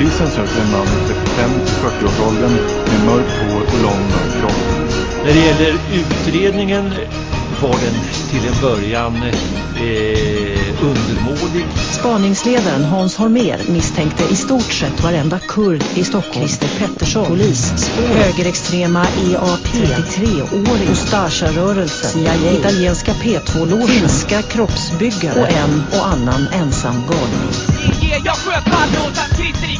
Polisen söker en man i 35-40-årsåldern med mörkt hår och lång mörk kropp. När det gäller utredningen var den till en början eh, undermålig. Spaningsledaren Hans Holmer misstänkte i stort sett varenda kurd i Stockholm. Christer Pettersson, polis, spår, högerextrema EAP, 33-åring, Ustasha-rörelse, CIA, italienska P2-lådor, finska kroppsbyggare och en och annan ensam galning. Jag sköt i.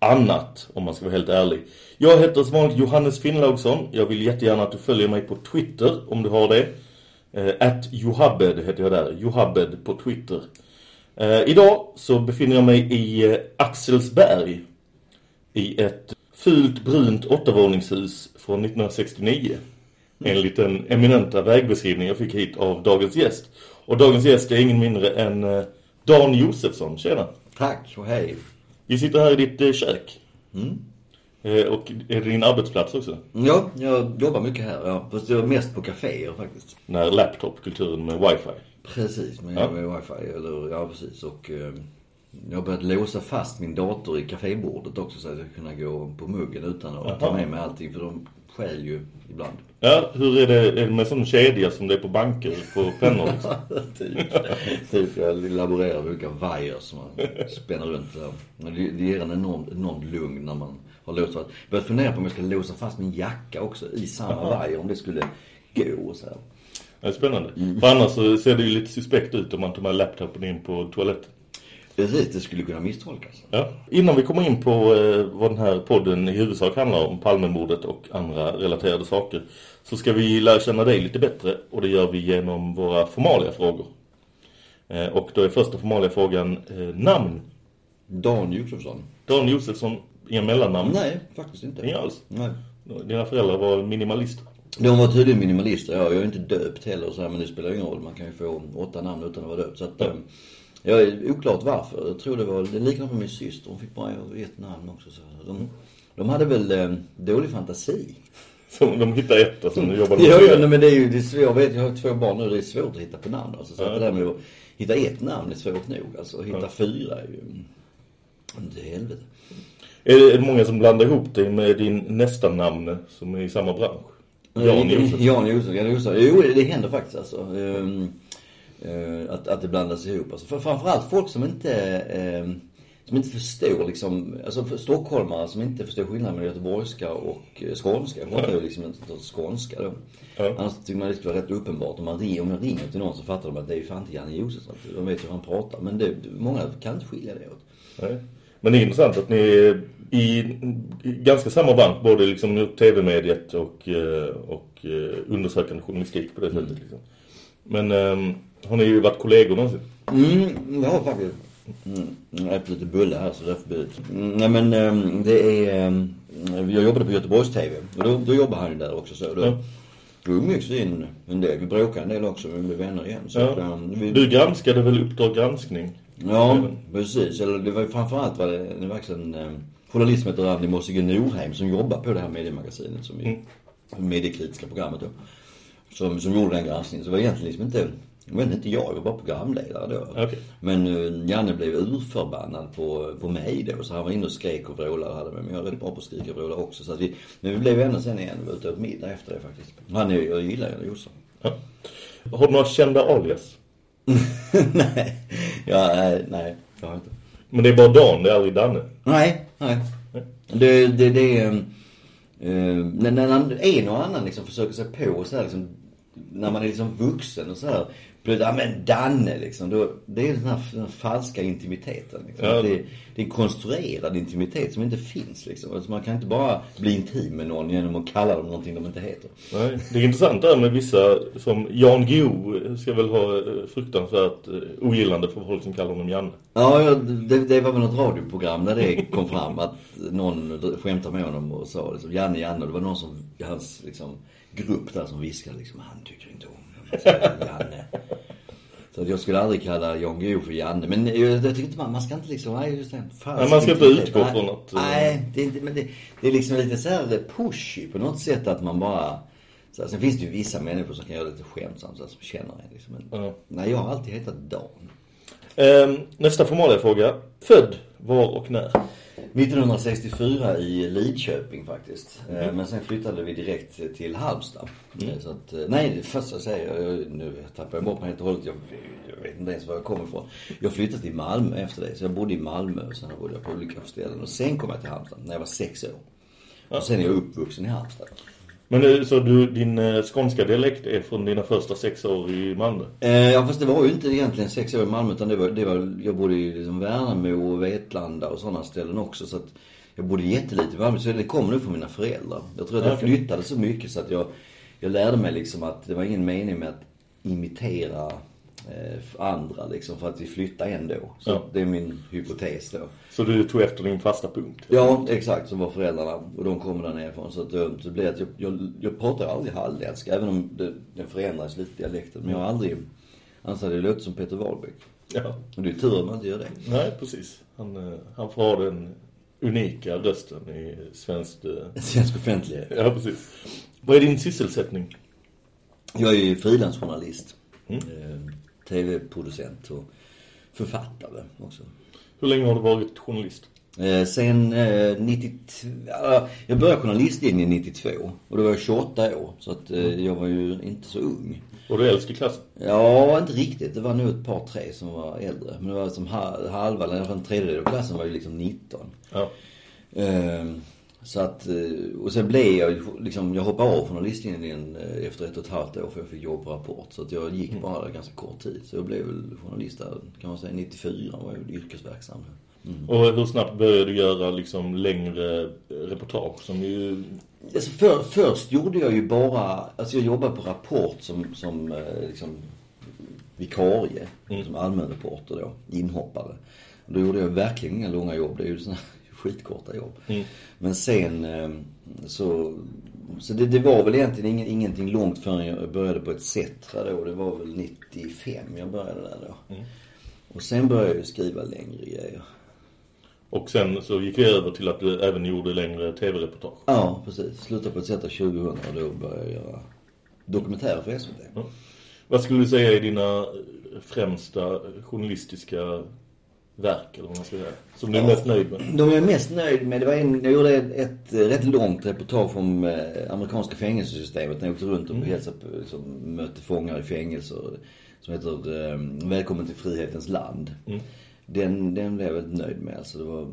annat, om man ska vara helt ärlig. Jag heter som vanligt Johannes Finnlaugsson. Jag vill jättegärna att du följer mig på Twitter, om du har det. Eh, Johabed heter jag där. Johabed på Twitter. Eh, idag så befinner jag mig i eh, Axelsberg. I ett fult brunt åttavåningshus från 1969. Enligt den eminenta vägbeskrivning jag fick hit av dagens gäst. Och dagens gäst är ingen mindre än eh, Dan Josefsson. Tjena! Tack och hej. Vi sitter här i ditt eh, kök. Mm. Eh, och är det din arbetsplats också? Ja, jag jobbar mycket här. Ja. Fast det är mest på kaféer faktiskt. Den här laptop-kulturen med wifi. Precis, med, Ja. med wifi. Eller, ja, precis. Och eh, jag har börjat låsa fast min dator i kafébordet också så att jag ska kunna gå på muggen utan att ta Jaha. med mig allting. För de stjäl ju ibland. Ja, hur är det, är det med sån kedja som det är på banker på pennor? Liksom? typ. typ. Jag laborerar med olika wires som man spänner runt. där. Men det, det ger en enorm, enorm lugn när man har låst fast. Jag började fundera på om jag ska låsa fast min jacka också i samma wire. Om det skulle gå och så här. Det är spännande. För annars så ser det ju lite suspekt ut om man tar med laptopen in på toaletten. Precis, det skulle kunna misstolkas. Ja. Innan vi kommer in på eh, vad den här podden i huvudsak handlar om, Palmemordet och andra relaterade saker, så ska vi lära känna dig lite bättre och det gör vi genom våra formalia frågor. Eh, och då är första formalia frågan eh, namn. Dan Josefsson. Dan Josefsson, inga mellannamn? Nej, faktiskt inte. Inga alls? Nej. Dina föräldrar var minimalister? De var tydligen minimalister. Ja, jag är inte döpt heller så här, men det spelar ingen roll. Man kan ju få åtta namn utan att vara döpt. Så att, eh, jag är oklart varför. Jag tror det var, det liknade med min syster. Hon fick bara ett namn också. Så de, de hade väl eh, dålig fantasi. Som de hittar ett och sen jobbar de Ja, med ja, det. nej, men det är ju, det är svårt. Jag vet, jag har två barn nu. Det är svårt att hitta på namn alltså. Så Ja. det där med att hitta ett namn är svårt nog. Alltså att hitta fyra är ju, helvete. Är det, är det många som blandar ihop dig med din nästa namn som är i samma bransch? Jan Josefsson. Jan Josefsson, Jan Josefsson. Jo, det händer faktiskt alltså. Ehm, eh, att, att det blandas ihop. Alltså, för, framförallt folk som inte, ehm, som inte förstår liksom, alltså för stockholmare som inte förstår skillnaden mellan göteborgska och eh, skånska. Jag pratar ju liksom en sorts skånska då. Ja. Annars tycker man det skulle vara rätt uppenbart. Om, man ringer, om jag ringer till någon så fattar de att det är ju fan inte Janne Josefsson. De vet ju hur han pratar. Men det, många kan inte skilja det åt. Nej. Men det är intressant att ni i, ganska samma bransch, både liksom tv-mediet och, eh, och eh, undersökande journalistik på det sättet. Liksom. Men eh, har ni ju varit kollegor någonsin? Mm, det har faktiskt. Mm, jag äter lite bulle här så det är förbjudet. Mm, nej men ehm, det är, ehm, jag jobbade på Göteborgs TV och då, då jobbade han ju där också så. Då, Ja. då umgicks vi in en del. Vi bråkade en del också men vi blev vänner igen. Så Ja. att, ehm, vi, Du granskade väl Uppdrag granskning? Ja, precis. Eller det var ju framförallt var det, det var faktiskt en eh, journalist som heter Randi Mossige Norheim som jobbar på det här mediemagasinet som vi, mediekritiska programmet då. Som, som gjorde den granskningen. Så det var egentligen liksom inte, var inte jag, jag var bara programledare då. Okej. Men uh, Janne blev urförbannad på, på mig då. Så han var inne och skrek och vrålade hade med. Men jag är rätt bra på att skrika och vråla också. Så vi, men vi blev vänner sen igen. Ute åt middag efter det faktiskt. Han är, jag gillar Janne Josefsson. Ja. Har du några kända alias? nej, ja, nej, nej, jag har inte. Men det är bara Dan, det är aldrig Danne. Nej, nej. Det, det, det är... Eh, när, när en och annan liksom försöker sig på så här liksom, när man är liksom vuxen och så här. Plötsligt, ja men Danne liksom. Då, det är den här, den här falska intimiteten. Liksom. Ja. Det, det är en konstruerad intimitet som inte finns liksom. Alltså, man kan inte bara bli intim med någon genom att kalla dem någonting de inte heter. Nej, det är intressant där med vissa som Jan Guillou ska väl ha eh, fruktansvärt eh, ogillande för folk som kallar honom Janne. Ja, ja, det, det var väl något radioprogram där det kom fram att någon skämtade med honom och sa liksom, Janne, Janne. Det var någon som, hans liksom, grupp där som viskade liksom, han tycker inte om Janne. Så jag skulle aldrig kalla Jan Guillou för Janne. Men jag, jag tycker inte man, man ska inte liksom, nej just det. Nej, man ska inte utgå från att, eh, Nej, det är inte, men det, det är liksom lite så här pushy på något sätt att man bara så här, sen finns det ju vissa människor som kan göra lite skämtsamt, så här, som känner en liksom. Men, Ja. Nej, jag har alltid hetat Dan. Ehm, nästa formaliga fråga. Född, var och när? 1964 i Lidköping faktiskt. Eh, Men sen flyttade vi direkt till Halmstad. Eh, Så att, eh, nej, det första jag säger, nu tappar jag bort mig helt och hållet. Jag, jag vet inte ens var jag kommer ifrån. Jag flyttade till Malmö efter det. Så jag bodde i Malmö och sen bodde jag på olika ställen. Och sen kom jag till Halmstad när jag var sex år. Och sen är jag uppvuxen i Halmstad. Men så du, din eh, skånska dialekt är från dina första sex år i Malmö? Eh, ja fast det var ju inte egentligen sex år i Malmö utan det var, det var jag bodde i liksom Värnamo och Vetlanda och sådana ställen också så att jag bodde jättelite i Malmö så det kommer nu från mina föräldrar. Jag tror att jag Okej. flyttade så mycket så att jag, jag lärde mig liksom att det var ingen mening med att imitera andra liksom för att vi flyttade ändå. Så Ja. det är min hypotes då. Så du tog efter din fasta punkt? Ja, exakt. Så var föräldrarna. Och de kommer där nerifrån. Så att det, så det blev att jag, jag, jag pratar aldrig halländska. Även om det, den förändrades lite dialekten. Men jag har aldrig ansett att det låter som Peter Wahlbeck. Ja. Och det är tur att man inte gör det. Nej, precis. Han, eh, han får ha den unika rösten i svenskt... eh, Svensk offentlighet. Ja, precis. Vad är din sysselsättning? Jag är ju frilansjournalist. Mm. Tv-producent och författare också. Hur länge har du varit journalist? Eh, sen eh, 92, ja, jag började journalistlinjen 92 och då var jag 28 år. Så att eh, jag var ju inte så ung. Var du äldst i klassen? Ja, inte riktigt. Det var nog ett par, tre som var äldre. Men det var som ha- halva, eller i alla fall en tredjedel av klassen var ju liksom 19. Ja. Så att, eh, och sen blev jag liksom, jag hoppade av journalistlinjen eh, efter ett och ett halvt år för jag fick jobb på Rapport. Så att jag gick bara där ganska kort tid. Så jag blev väl journalist där, kan man säga, 94 var jag yrkesverksam. Mm. Och hur snabbt började du göra liksom längre reportage som ju... Alltså för, först gjorde jag ju bara, alltså jag jobbade på Rapport som, som eh, liksom vikarie, som allmänreporter då, inhoppare. Och då gjorde jag verkligen inga långa jobb, det är ju såna skitkorta jobb. Mm. Men sen eh, så, så det, det var väl egentligen ingen, ingenting långt förrän jag började på ett Cetra då, det var väl 95 jag började där då. Mm. Och sen började jag skriva längre grejer. Och sen så gick vi över till att du även gjorde längre tv-reportage. Ja, precis. Slutade på ett Cetra 2000 och då började jag göra dokumentärer för SVT. Ja. Vad skulle du säga är dina främsta journalistiska verk, eller vad man ska säga? Som du är mest nöjd med? De jag är mest nöjd med, det var en, jag gjorde ett, ett rätt långt reportage om eh, amerikanska fängelsesystemet när jag åkte runt och Mm. hälsade på, liksom, mötte fångar i fängelser. Som heter eh, Välkommen till frihetens land. Mm. Den, den blev jag väldigt nöjd med. Alltså det var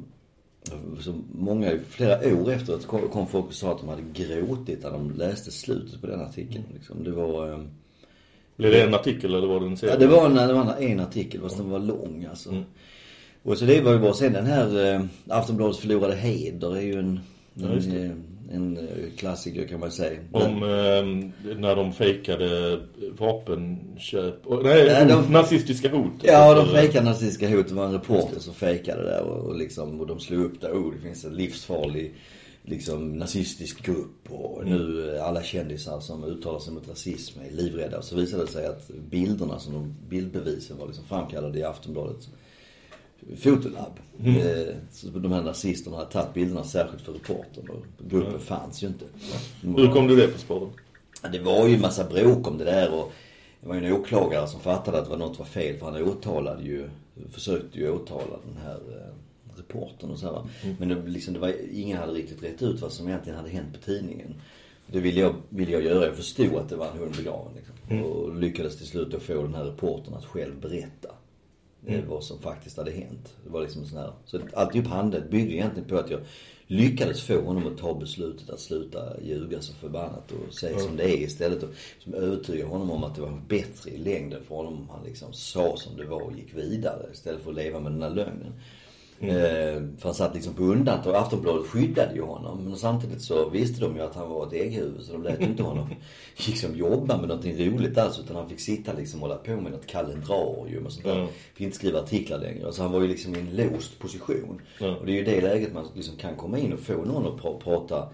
så många, flera år efteråt kom, kom folk och sa att de hade gråtit när de läste slutet på den artikeln. Liksom. Det var... Eh, Blev det en artikel eller var det en serie? Ja, det var en, det var en artikel fast den var lång alltså. Mm. Och så det var ju bara sen den här eh, Aftonbladets förlorade heder är ju en, Ja, en, eh, en, eh, klassiker kan man säga. Om eh, när de fejkade vapenköp. Och, nej, Nej, de- nazistiska hot. Ja, de Eller- fejkade nazistiska hot. Det var en reporter som fejkade det där och, och liksom, och de slog upp där. Oh, det finns en livsfarlig liksom nazistisk grupp och Mm. nu eh, alla kändisar som uttalar sig mot rasism är livrädda. Och så visade det sig att bilderna som de, bildbevisen var liksom framkallade i Aftonbladets fotolab. Mm. Eh, så de här nazisterna hade tagit bilderna särskilt för reportern och gruppen Mm. fanns ju inte. Hur kom du det på spåren? Det var ju en massa bråk om det där och det var ju en åklagare som fattade att det var något var fel för han åtalade ju, försökte ju åtala den här eh, reportern och så här. va. Men det, liksom, det var, ingen hade riktigt rätt ut vad som egentligen hade hänt på tidningen. Det ville jag, ville jag göra. Jag förstod att det var en hund begraven liksom. Och lyckades till slut då få den här reportern att själv berätta eh, vad som faktiskt hade hänt. Det var liksom sån här. Så alltihop handlade, byggde egentligen på att jag lyckades få honom att ta beslutet att sluta ljuga så förbannat och säga som det är istället. Och som övertyga honom om att det var bättre i längden för honom om han liksom sa som det var och gick vidare istället för att leva med den här lögnen. Mm. Eh, för han satt liksom på undantag. Aftonbladet skyddade ju honom. Men samtidigt så visste de ju att han var ett ägghuvud. Så de lät inte honom liksom jobba med någonting roligt alls. Utan han fick sitta liksom och hålla på med något kalendrarium och sånt där. Mm. Fick inte skriva artiklar längre. Så han var ju liksom i en låst position. Mm. Och det är ju det läget man liksom kan komma in och få någon att pra- prata,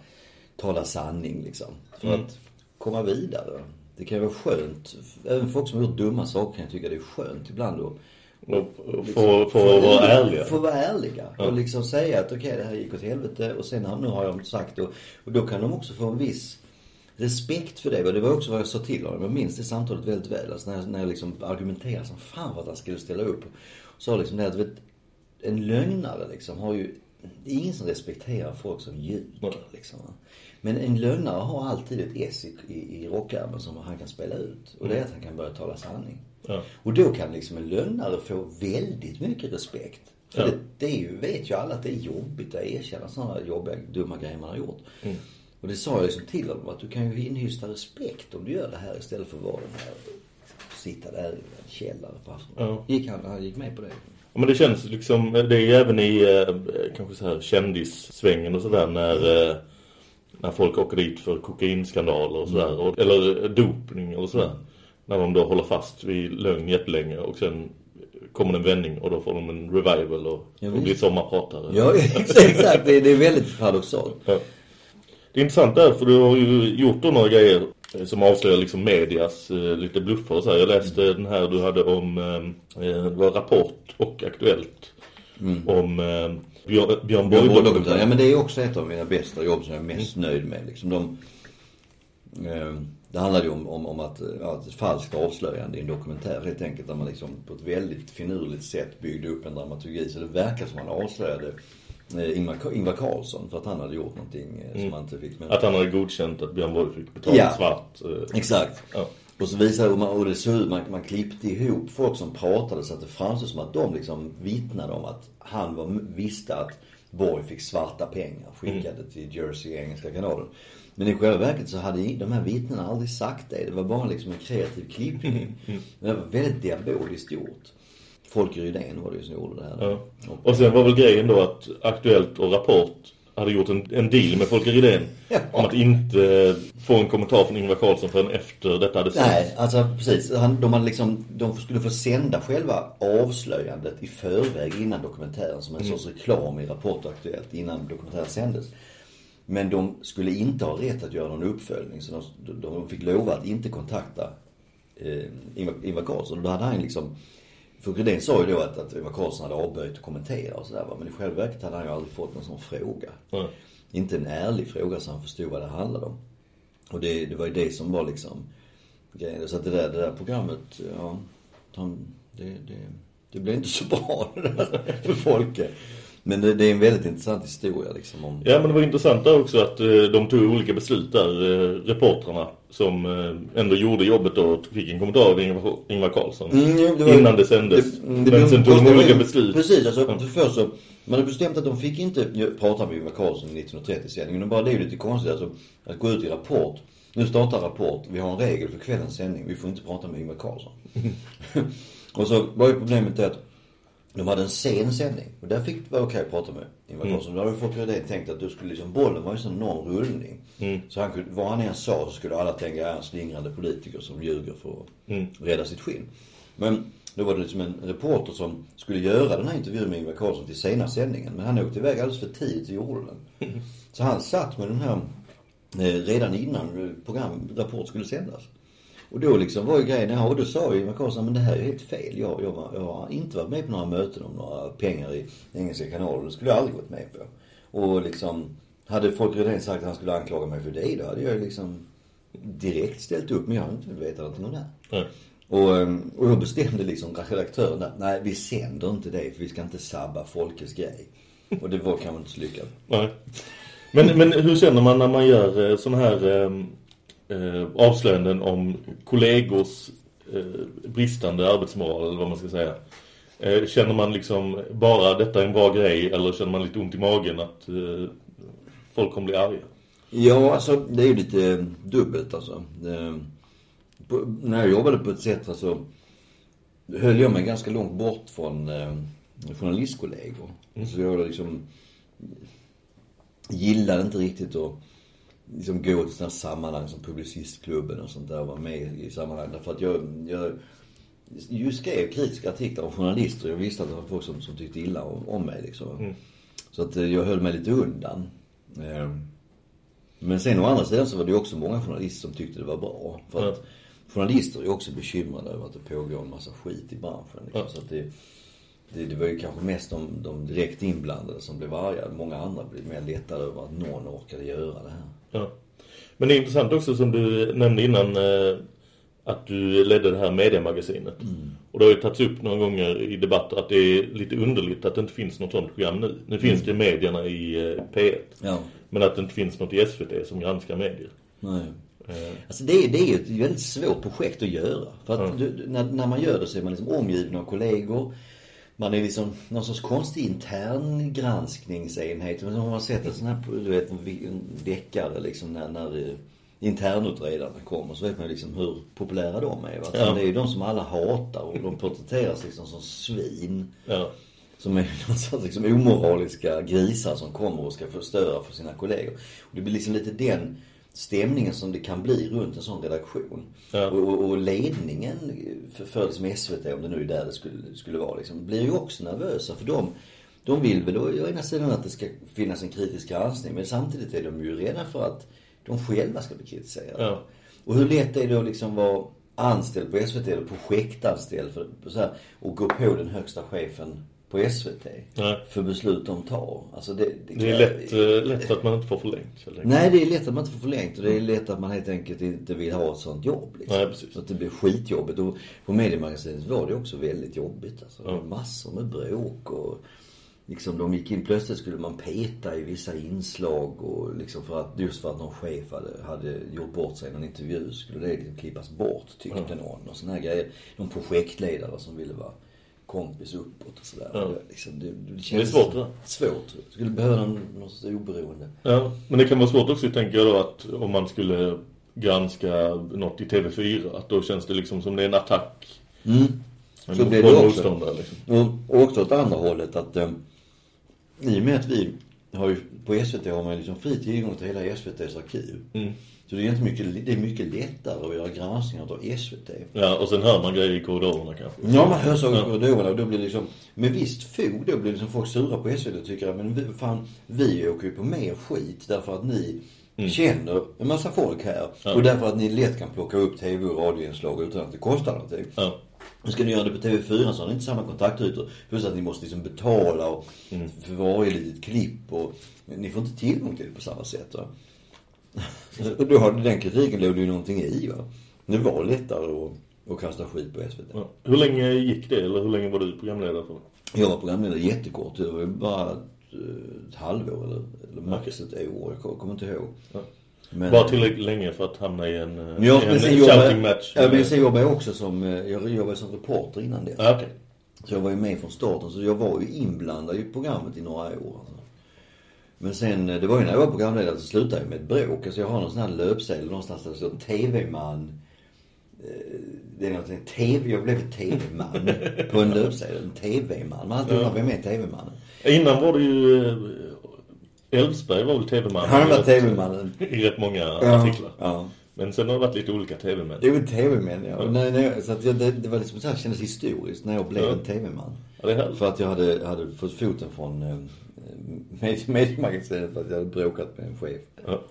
tala sanning liksom. För Mm. att komma vidare. Det kan ju vara skönt. Även folk som har gjort dumma saker kan tycka det är skönt ibland att Och få, få vara ärliga. Få vara ärliga. Ja. Och liksom säga att okej det här gick åt helvete och sen nu har jag sagt och, och då kan de också få en viss respekt för det. Och det var också vad jag sa till honom. Jag minns det samtalet väldigt väl. Alltså när jag, när jag liksom argumenterade som fan för att han skulle ställa upp. Så liksom det att vet, en lögnare liksom har ju, det är ingen som respekterar folk som ljuger liksom. Men en lögnare har alltid ett S i, i, i rockärmen som han kan spela ut. Och det är att han kan börja tala sanning. Ja. Och då kan liksom en lögnare få väldigt mycket respekt. För Ja. det, det är ju, vet ju alla att det är jobbigt att erkänna sådana jobbiga, dumma grejer man har gjort. Mm. Och det sa jag liksom till honom att du kan ju inhysta respekt om du gör det här istället för att vara den här, sitta där i en källare på. Ja. Gick han, han gick med på det. Ja, men det känns liksom, det är ju även i eh, kanske så här kändissvängen och sådär när, eh, när folk åker dit för kokainskandaler och sådär. Och, eller dopning och sådär. När de då håller fast vid lögn jättelänge och sen kommer en vändning och då får de en revival och, Ja, och blir sommarpratare. Ja, exakt. Det, det är väldigt paradoxalt. Ja. Det är intressant där för du har ju gjort några grejer eh, som avslöjar liksom medias eh, lite bluffer och så här. Jag läste Mm. den här du hade om, eh, det var Rapport och Aktuellt. Om eh, Björn, Björn Borg. Ja men det är också ett av mina bästa jobb som jag är mest nöjd med. Liksom de, eh, det handlade ju om, om, om att, ja, ett falskt avslöjande i en dokumentär helt enkelt. Där man liksom på ett väldigt finurligt sätt byggde upp en dramaturgi. Så det verkar som man avslöjade eh, Ingvar, Ingvar Carlsson för att han hade gjort någonting eh, som Mm. han inte fick. Men, Att han hade godkänt att Björn Borg fick betala Ja. svart. eh, Exakt. Ja. Och så visade man, och det såg man, man klippte ihop folk som pratade så att det framstod som att de liksom vittnade om att han var, visste att Borg fick svarta pengar skickade till Jersey, engelska kanalen. Men i själva verket så hade de här vittnena aldrig sagt det. Det var bara liksom en kreativ klippning. Men det var väldigt diaboliskt gjort. Folke Rydén var det ju som gjorde det här. Ja. Och sen var väl grejen då att Aktuellt och Rapport hade gjort en, en deal med Folke Rydén Ja. om att inte få en kommentar från Ingvar Carlsson förrän efter detta hade sänts. Nej, alltså precis. Han, de, hade liksom, de skulle få sända själva avslöjandet i förväg innan dokumentären som en Mm. sorts reklam i Rapport och Aktuellt innan dokumentären sändes. Men de skulle inte ha rätt att göra någon uppföljning så de, de fick lova att inte kontakta eh, Ingvar, Ingvar Carlsson. Och då hade han liksom för Rydén sa ju då att, att Ingvar Carlsson hade avböjt att kommentera och sådär. Men i själva verket hade han ju aldrig fått någon sån fråga. Nej. Inte en ärlig fråga så han förstod vad det handlade om. Och det, det var ju det som var liksom grejen. Så att det där, det där programmet, ja, han, det, det, det blev inte så bra det där för Folke. Men det, det är en väldigt intressant historia liksom om... Ja men det var intressant där också att eh, de tog olika beslut där, eh, reportrarna som eh, ändå gjorde jobbet och fick en kommentar av Ingvar, Ingvar Carlsson Mm, jo, det var- innan det sändes. Det, det, men sen tog de olika beslut. Precis, alltså Ja. för först så, man hade bestämt att de fick inte prata med Ingvar Carlsson i 1930-sändningen. Men bara det är ju lite konstigt alltså, att gå ut i Rapport. Nu startar Rapport, vi har en regel för kvällens sändning, vi får inte prata med Ingvar Carlsson. och så var ju problemet det att de hade en sen sändning och där fick det vara okej att prata med Ingvar Mm. Carlsson. Då hade ju folk redan tänkt att då skulle liksom bollen vara en sån enorm rullning. Mm. Så han kunde, vad han än sa så skulle alla tänka, ja, en slingrande politiker som ljuger för att Mm. rädda sitt skinn. Men då var det liksom en reporter som skulle göra den här intervjun med Ingvar Carlsson till sena sändningen. Men han åkte iväg alldeles för tidigt och gjorde den. Så han satt med den här eh, redan innan eh, program, Rapport skulle sändas. Och då liksom var ju grejen, ja och då sa ju Ingvar Carlsson, men det här är helt fel. Jag, jag, var- jag har inte varit med på några möten om några pengar i engelska kanaler. Det skulle jag aldrig varit med på. Och liksom, hade folk redan sagt att han skulle anklaga mig för det, då hade jag ju liksom direkt ställt upp. Men jag har inte vetat någonting om det. här. Och, ehm, och då bestämde liksom redaktören där, nej vi sänder inte det för vi ska inte sabba folkets grej. Och det var kanske inte så lyckat. Nej. Men, men hur känner man när man gör eh, sån här eh, eh, avslöjanden om kollegors eh, bristande arbetsmoral eller vad man ska säga? Eh, känner man liksom bara detta är en bra grej eller känner man lite ont i magen att eh, folk kommer bli arga? Ja, alltså det är ju lite dubbelt alltså. Det, på, när jag jobbade på ett sätt alltså höll jag mig ganska långt bort från eh, journalistkollegor. Mm. Så jag liksom gillade inte riktigt att liksom gå till sådana sammanhang som Publicistklubben och sånt där och vara med i sammanhang. Därför att jag, jag just skrev kritiska artiklar om journalister. Jag visste att det var folk som, som tyckte illa om, om mig liksom. Mm. Så att eh, jag höll mig lite undan. Eh, men sen å andra sidan så var det ju också många journalister som tyckte det var bra. För att journalister är också bekymrade över att det pågår en massa skit i branschen. Liksom. Ja. Så att det, det, det var ju kanske mest de, de direkt inblandade som blev arga. Många andra blev mer lättade över att någon orkade göra det här. Ja. Men det är intressant också som du nämnde innan eh, att du ledde det här mediemagasinet. Mm. Och det har ju tagits upp några gånger i debatter att det är lite underligt att det inte finns något sånt program nu. Nu finns mm. det medierna i eh, P1. Ja. Men att det inte finns något i SVT som granskar medier. Nej. Eh. Alltså det är, det är ett väldigt svårt projekt att göra. För att mm. du, när, när man gör det så är man liksom omgiven av kollegor. Man är liksom någon sorts konstig intern granskningsenhet. Men har man sett en sån här, du vet, en deckare liksom när, när internutredarna kommer så vet man liksom hur populära de är. Va? Ja. Det är ju de som alla hatar och de porträtteras liksom som svin. Ja. Som är någon sorts liksom omoraliska grisar som kommer och ska förstöra för sina kollegor. Och det blir liksom lite den stämningen som det kan bli runt en sån redaktion. Ja. Och, och, ledningen för, för liksom SVT, om det nu är där det skulle, skulle vara, liksom, blir ju också nervösa. För de, de vill väl å ena sidan att det ska finnas en kritisk granskning. Men samtidigt är de ju rädda för att de själva ska bli kritiserade. Ja. Och hur lätt är det att liksom vara anställd på SVT eller projektanställd för, så här, och gå på den högsta chefen på SVT Nej. för beslut de tar. Alltså det, det, det är lätt, äh, lätt att man inte får förlängt. Nej, det är lätt att man inte får förlängt och det är lätt att man helt enkelt inte vill ha ett sånt jobb. Liksom. Nej, precis. Så att det blir skitjobbigt. Och på mediemagasinet var det också väldigt jobbigt. Alltså. Ja. Massor med bråk och liksom de gick in, plötsligt skulle man peta i vissa inslag och liksom för att, just för att någon chef hade, hade gjort bort sig i någon intervju skulle det liksom klippas bort tyckte ja. någon och såna här grejer. Någon projektledare som ville vara kompis uppåt och sådär. Ja. Liksom, det, det, känns det är svårt det Svårt. Skulle behöva någon, någon sorts oberoende. Ja, men det kan vara svårt också tänker jag då att om man skulle granska något i TV4 att då känns det liksom som det är en attack. Mm. Så blir det också. Liksom. Och också åt andra hållet att um, i och med att vi har ju, på SVT har man liksom fri tillgång till hela SVTs arkiv. Mm. Så det är, inte mycket, det är mycket lättare att göra granskningar av SVT. Ja, och sen hör man grejer i korridorerna kanske. Ja, man hör saker i korridorerna och då blir det liksom, med visst fog då blir liksom folk sura på SVT och tycker att men vi, fan, vi åker ju på mer skit därför att ni mm. känner en massa folk här. Ja. Och därför att ni lätt kan plocka upp tv och radioinslag utan att det kostar någonting. Ja. Ska ni göra det på TV4 så har ni inte samma kontaktytor. Plus att ni måste liksom betala och mm. för varje litet klipp och ni får inte tillgång till det på samma sätt va. och då har den kritiken låg det ju någonting i va. Det var lättare att, att kasta skit på SVT. Ja. Hur länge gick det eller hur länge var du programledare för? Jag var programledare jättekort. Det var bara ett, ett halvår eller, eller max ett år. Jag kommer inte ihåg. Ja. Men, Bara tillräckligt länge för att hamna i en, men jag, en shouting match. Ja, men sen jobbade jag också som, eh, jag jobbade som reporter innan det. Ah, okay. Så jag var ju med från starten. Så jag var ju inblandad i programmet i några år. Alltså. Men sen, eh, det var ju när jag var programledare så slutade jag med ett bråk. Alltså jag har någon sån här löpsedel någonstans där det står TV-man. Eh, det är någonting, TV, jag blev TV-man på en löpsedel. En TV-man. Man har alltid undrat, vem är TV-mannen? Innan var det ju Elfsberg var väl tv-man? Han var tv-mannen. I rätt många ja, artiklar. Ja. Men sen har det varit lite olika tv-män. Det var tv-män, ja. ja. Nej, nej, så att jag, det, det var liksom så här kändes historiskt när jag blev ja. en tv-man. Ja, det är För att jag hade, hade fått foten från eh, mediemagasinet för att jag hade bråkat med en chef. Ja.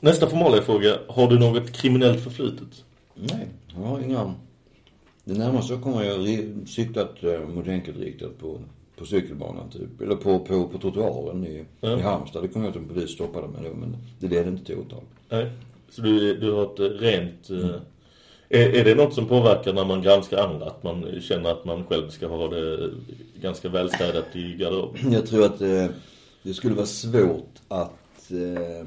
Nästa formaliga fråga. Har du något kriminellt förflutet? Nej, jag har inga. Det närmaste jag kommer jag cyklat eh, mot enkelriktat på på cykelbanan typ. Eller på, på, på trottoaren i, ja. i Halmstad. Det kom jag att en polis stoppade mig då. Men det ledde inte till åtal. Nej. Så du, du har ett rent... Mm. Är, är det något som påverkar när man granskar andra? Att man känner att man själv ska ha det ganska välstädat i garderoben? Jag tror att eh, det skulle vara svårt att eh,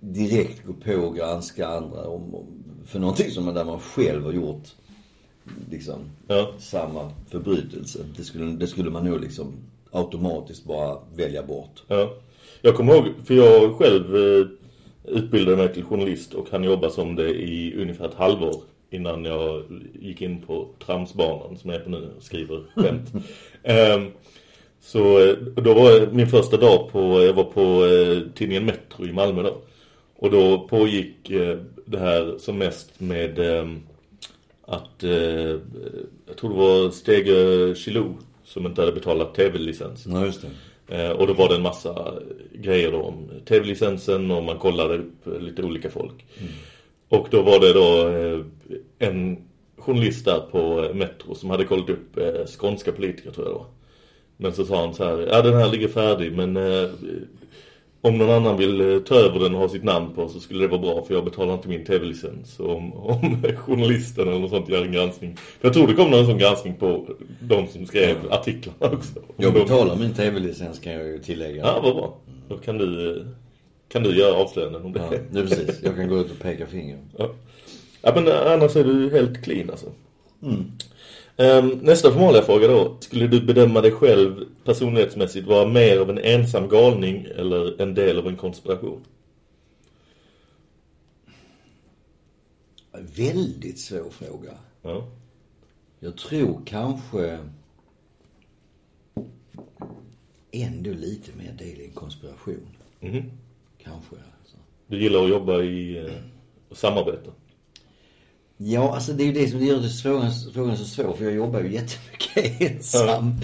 direkt gå på och granska andra om, om, för någonting som man, där man själv har gjort liksom Ja. samma förbrytelse. Det skulle, det skulle man nog liksom automatiskt bara välja bort. Ja. Jag kommer ihåg, för jag själv eh, utbildade mig till journalist och han jobba som det i ungefär ett halvår innan jag gick in på tramsbanan som jag är på nu och skriver skämt. Ehm, så eh, då var min första dag på, jag var på eh, tidningen Metro i Malmö då. Och då pågick eh, det här som mest med ehm, att, eh, jag tror det var Stege Chilou som inte hade betalat tv-licens. Ja, just det. Eh, och då var det en massa grejer då om tv-licensen och man kollade upp lite olika folk. Och då var det då eh, en journalist där på Metro som hade kollat upp eh, skånska politiker tror jag då. Men så sa han så här, ja den här ligger färdig men eh, om någon annan vill eh, ta över den och ha sitt namn på så skulle det vara bra för jag betalar inte min tv-licens. Om, om journalisten eller något sånt gör en granskning. För jag tror det kom någon sån granskning på de som skrev artiklarna också. Jag de- betalar min tv-licens kan jag ju tillägga. Ja, vad bra. Då kan du, kan du göra avslöjanden om det. Ja, det precis. Jag kan gå ut och peka finger. Ja. ja, men annars är du helt clean alltså. Mm. Ehm, nästa formaliga fråga då. Skulle du bedöma dig själv personlighetsmässigt vara mer av en ensam galning eller en del av en konspiration? Väldigt svår fråga. Ja. Jag tror kanske ändå lite mer del i en konspiration. Mhm. Kanske. Alltså. Du gillar att jobba i eh, och samarbeta. Ja, alltså det är ju det som gör det frågan, frågan så svår. För jag jobbar ju jättemycket ensam.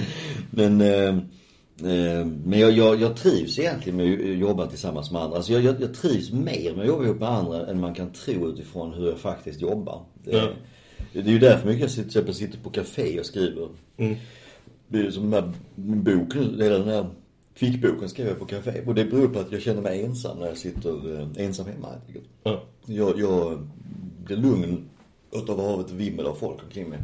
Men, eh, eh, men jag, jag, jag trivs egentligen med att jobba tillsammans med andra. Alltså jag, jag, jag trivs mer med att jobba ihop med andra än man kan tro utifrån hur jag faktiskt jobbar. Det, Ja. det är ju därför mycket jag sitter, exempel sitter på café och skriver. Mm. Det är som den här min bok nu, hela den här kvickboken skrev jag på café. Och det beror på att jag känner mig ensam när jag sitter eh, ensam hemma enkelt. Ja. Jag, jag blir lugn utav att ha ett vimmel av folk omkring mig.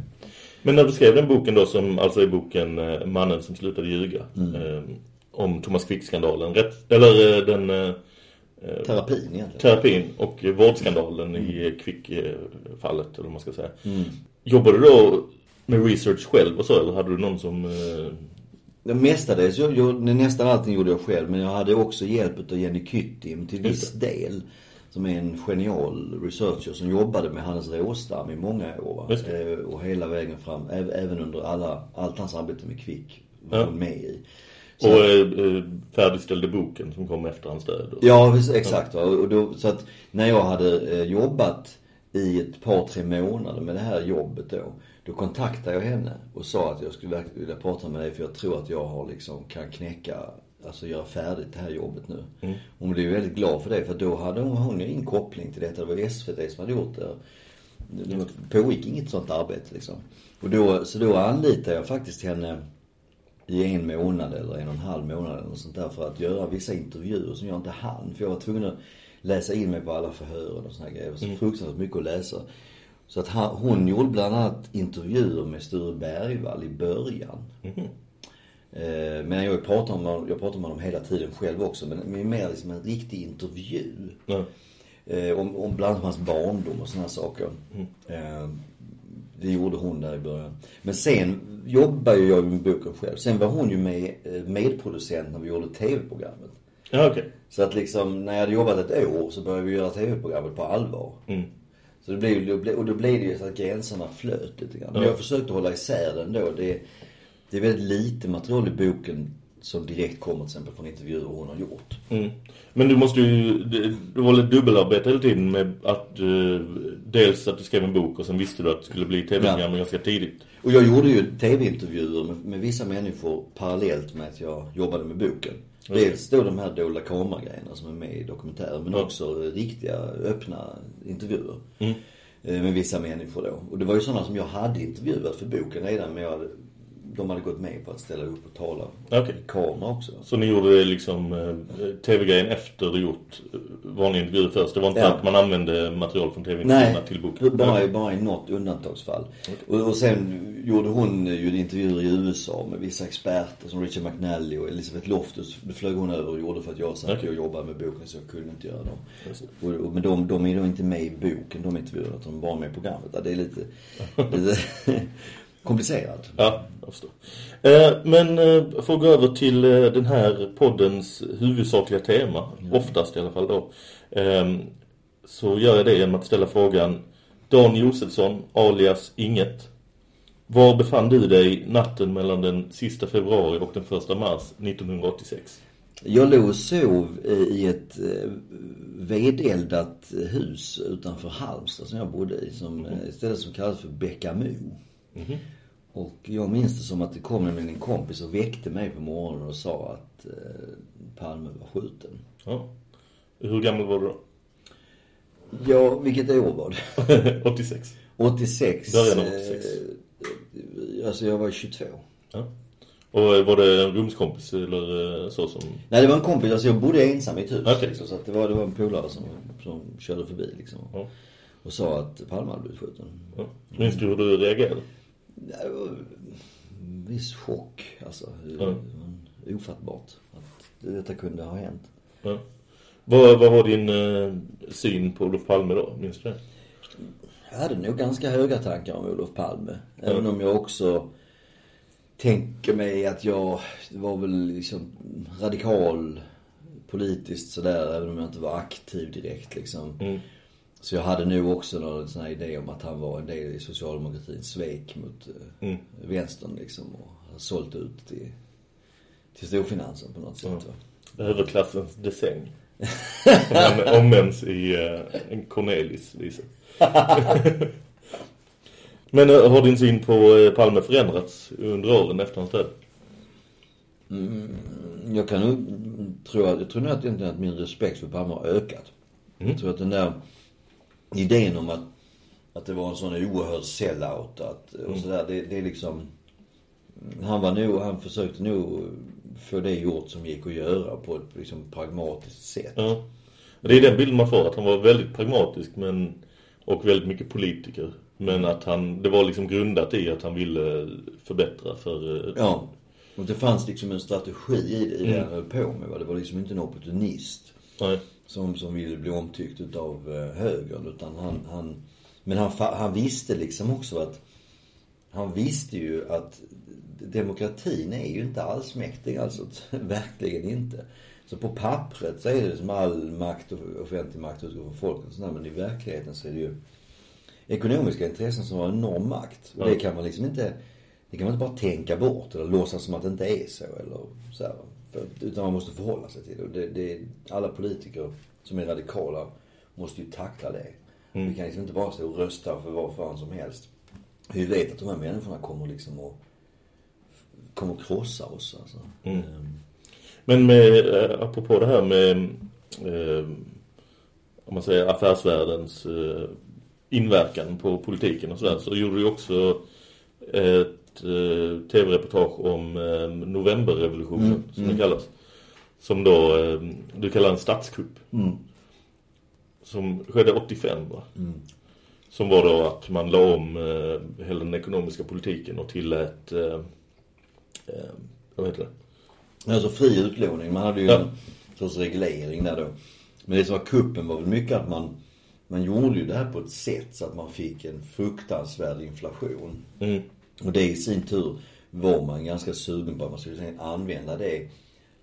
Men när du skrev den boken då som alltså är boken eh, Mannen som slutade ljuga. Eh, om Thomas Quick-skandalen. Eller eh, den... Eh, eh, Terapin egentligen. terapin och vårdskandalen i eh, Quick-fallet eller vad man ska säga. Mm. Jobbade du då med research själv och så eller hade du någon som... Eh, Ja, mestadels, jag, jag, nästan allting gjorde jag själv. Men jag hade också hjälp av Jenny Kyttim till viss del. Som är en genial researcher som jobbade med Hannes Råstam i många år. Eh, Och hela vägen fram, äv- även under alla, allt hans arbete med Kvick var Ja. med i. och Så- eh, eh, färdigställde boken som kom efter hans död. och- Ja, visst, exakt. Va? Och då, så att när jag hade eh, jobbat i ett par, tre månader med det här jobbet då. Då kontaktade jag henne och sa att jag skulle vilja prata med dig för jag tror att jag har liksom, kan knäcka, alltså göra färdigt det här jobbet nu. Mm. Hon blev väldigt glad för det för då hade hon, hon ingen koppling till detta. Det var SVT som hade gjort det. Det pågick inget sånt arbete liksom. Och då, så då anlitade jag faktiskt henne i en månad eller en och en halv månad eller något sånt där för att göra vissa intervjuer som jag inte hann. För jag var tvungen att läsa in mig på alla förhören och såna grejer. Det var så Mm. fruktansvärt mycket att läsa. Så att han, hon gjorde bland annat intervjuer med Sture Bergvall i början. Mhm. Eh, men jag pratar om, honom- jag pratar om honom hela tiden själv också. Men, mer liksom en riktig intervju. Eh, om, om bland annat hans barndom och sådana saker. Eh, det gjorde hon där i början. Men sen jobbade jag med boken själv. Sen var hon ju med, medproducent när vi gjorde tv-programmet. Ja, okej. Så att liksom, när jag hade jobbat ett år så började vi göra tv-programmet på allvar. Mm. Så det blev, och då blev det ju så att gränserna flöt lite grann. Men Ja. jag försökte hålla isär den då. Det, det är väldigt lite material i boken som direkt kommer till exempel från intervjuer hon har gjort. Mm. Men du måste ju, det var lite dubbelarbete hela tiden med att eh, dels att du skrev en bok och sen visste du att det skulle bli tv-program Ja. ganska tidigt. Och jag gjorde ju tv-intervjuer med, med vissa människor parallellt med att jag jobbade med boken. Okej. Dels då de här dolda kameragrejerna som är med i dokumentären men Ja. också riktiga öppna intervjuer. Mm. Eh, Med vissa människor då. Och det var ju sådana som jag hade intervjuat för boken redan men jag de hade gått med på att ställa upp och tala. Okej. Kamera också. Så ni gjorde det liksom eh, tv-grejen efter du gjort eh, vanlig intervju först? Det var inte Ja. att man använde material från tv-intervjuerna till boken? bara, bara i något undantagsfall. Och, och sen gjorde hon eh, gjorde intervjuer i USA med vissa experter som Richard McNally och Elisabeth Loftus. Det flög hon över och gjorde för att jag satt Okej. och jobbade med boken så jag kunde inte göra dem. Och, och, men de, de är då inte med i boken, de intervjuerna, utan de bara med i programmet. Ja, det är lite, lite komplicerat. Ja, jag förstår. Eh, men eh, för att gå över till eh, den här poddens huvudsakliga tema, oftast i alla fall då. Eh, så gör jag det genom att ställa frågan Dan Josefsson, alias Inget. Var befann du dig natten mellan den sista februari och den första mars 1986? Jag låg och sov i ett vedeldat hus utanför Halmstad som jag bodde i. Som, eh, ett ställe som kallas för Bäckamo. Mhm. Och jag minns det som att det kom nämligen en kompis och väckte mig på morgonen och sa att eh, Palme var skjuten. Ja. Hur gammal var du då? Ja, vilket år var det? 86. 86. Början av 86. Eh, alltså jag var 22. Ja. Och eh, var det en rumskompis eller eh, så som... Nej, det var en kompis. Alltså jag bodde ensam i ett hus. Okej. Liksom, så att det var, det var en polare som, som körde förbi liksom. Ja. Och sa att Palme hade blivit skjuten. Ja. Minns du hur du reagerade? En viss chock alltså. Ja. Ofattbart att detta kunde ha hänt. Ja. Vad, vad var din eh, syn på Olof Palme då? Minns du det? Jag hade nog ganska höga tankar om Olof Palme. Ja. Även om jag också tänker mig att jag var väl liksom radikal politiskt sådär. Även om jag inte var aktiv direkt liksom. Mm. Så jag hade nog också någon sån här idé om att han var en del i socialdemokratins svek mot eh, Mm. vänstern liksom. Och har sålt ut till, till storfinansen på något sätt va. Överklassens desäng. Han omnämns i eh, en Cornelis-visa. Men eh, har din syn på eh, Palme förändrats under åren efter hans död? Mm, jag kan nog tro att, jag tror nog att att min respekt för Palme har ökat. Mm. Jag tror att den där idén om att, att det var en sån oerhörd sellout att, och Mm. sådär, det, det är liksom han var nog, han försökte nog få det gjort som gick att göra på ett liksom pragmatiskt sätt. Ja. Det är den bilden man får, att han var väldigt pragmatisk men, och väldigt mycket politiker. Men att han, det var liksom grundat i att han ville förbättra för... eh, Ja. Och det fanns liksom en strategi i det, i det Mm. han höll på med. Va? Det var liksom inte en opportunist. Nej. Som, som ville bli omtyckt utav eh, högern. Utan han, han, men han, han visste liksom också att, han visste ju att demokratin är ju inte allsmäktig alltså. Verkligen inte. Så på pappret så är det liksom all makt och offentlig makt utgår från folket och sådär. Men i verkligheten så är det ju ekonomiska intressen som har enorm makt. Och det kan man liksom inte, det kan man inte bara tänka bort eller låtsas som att det inte är så eller så Utan man måste förhålla sig till det. Det, det. Alla politiker som är radikala måste ju tackla det. Mm. Vi kan liksom inte bara stå och rösta för vad fan som helst. Vi vet att de här människorna kommer liksom att, kommer krossa oss alltså. Mm. Men med, eh, apropå det här med, eh, om man säger affärsvärldens eh, inverkan på politiken och sådär, så gjorde du också ett eh, tv-reportage om eh, novemberrevolutionen, Mm, som mm. det kallas. Som då, eh, du kallar en statskupp. Mm. Som skedde 85 va? Mm. Som var då att man la om eh, hela den ekonomiska politiken och tillät, eh, eh, vad heter det? Alltså fri utlåning. Man hade ju Ja. en sorts reglering där då. Men det som var kuppen var väl mycket att man, man gjorde ju det här på ett sätt så att man fick en fruktansvärd inflation. Mm. Och det i sin tur var man ganska sugen på att man skulle sen använda det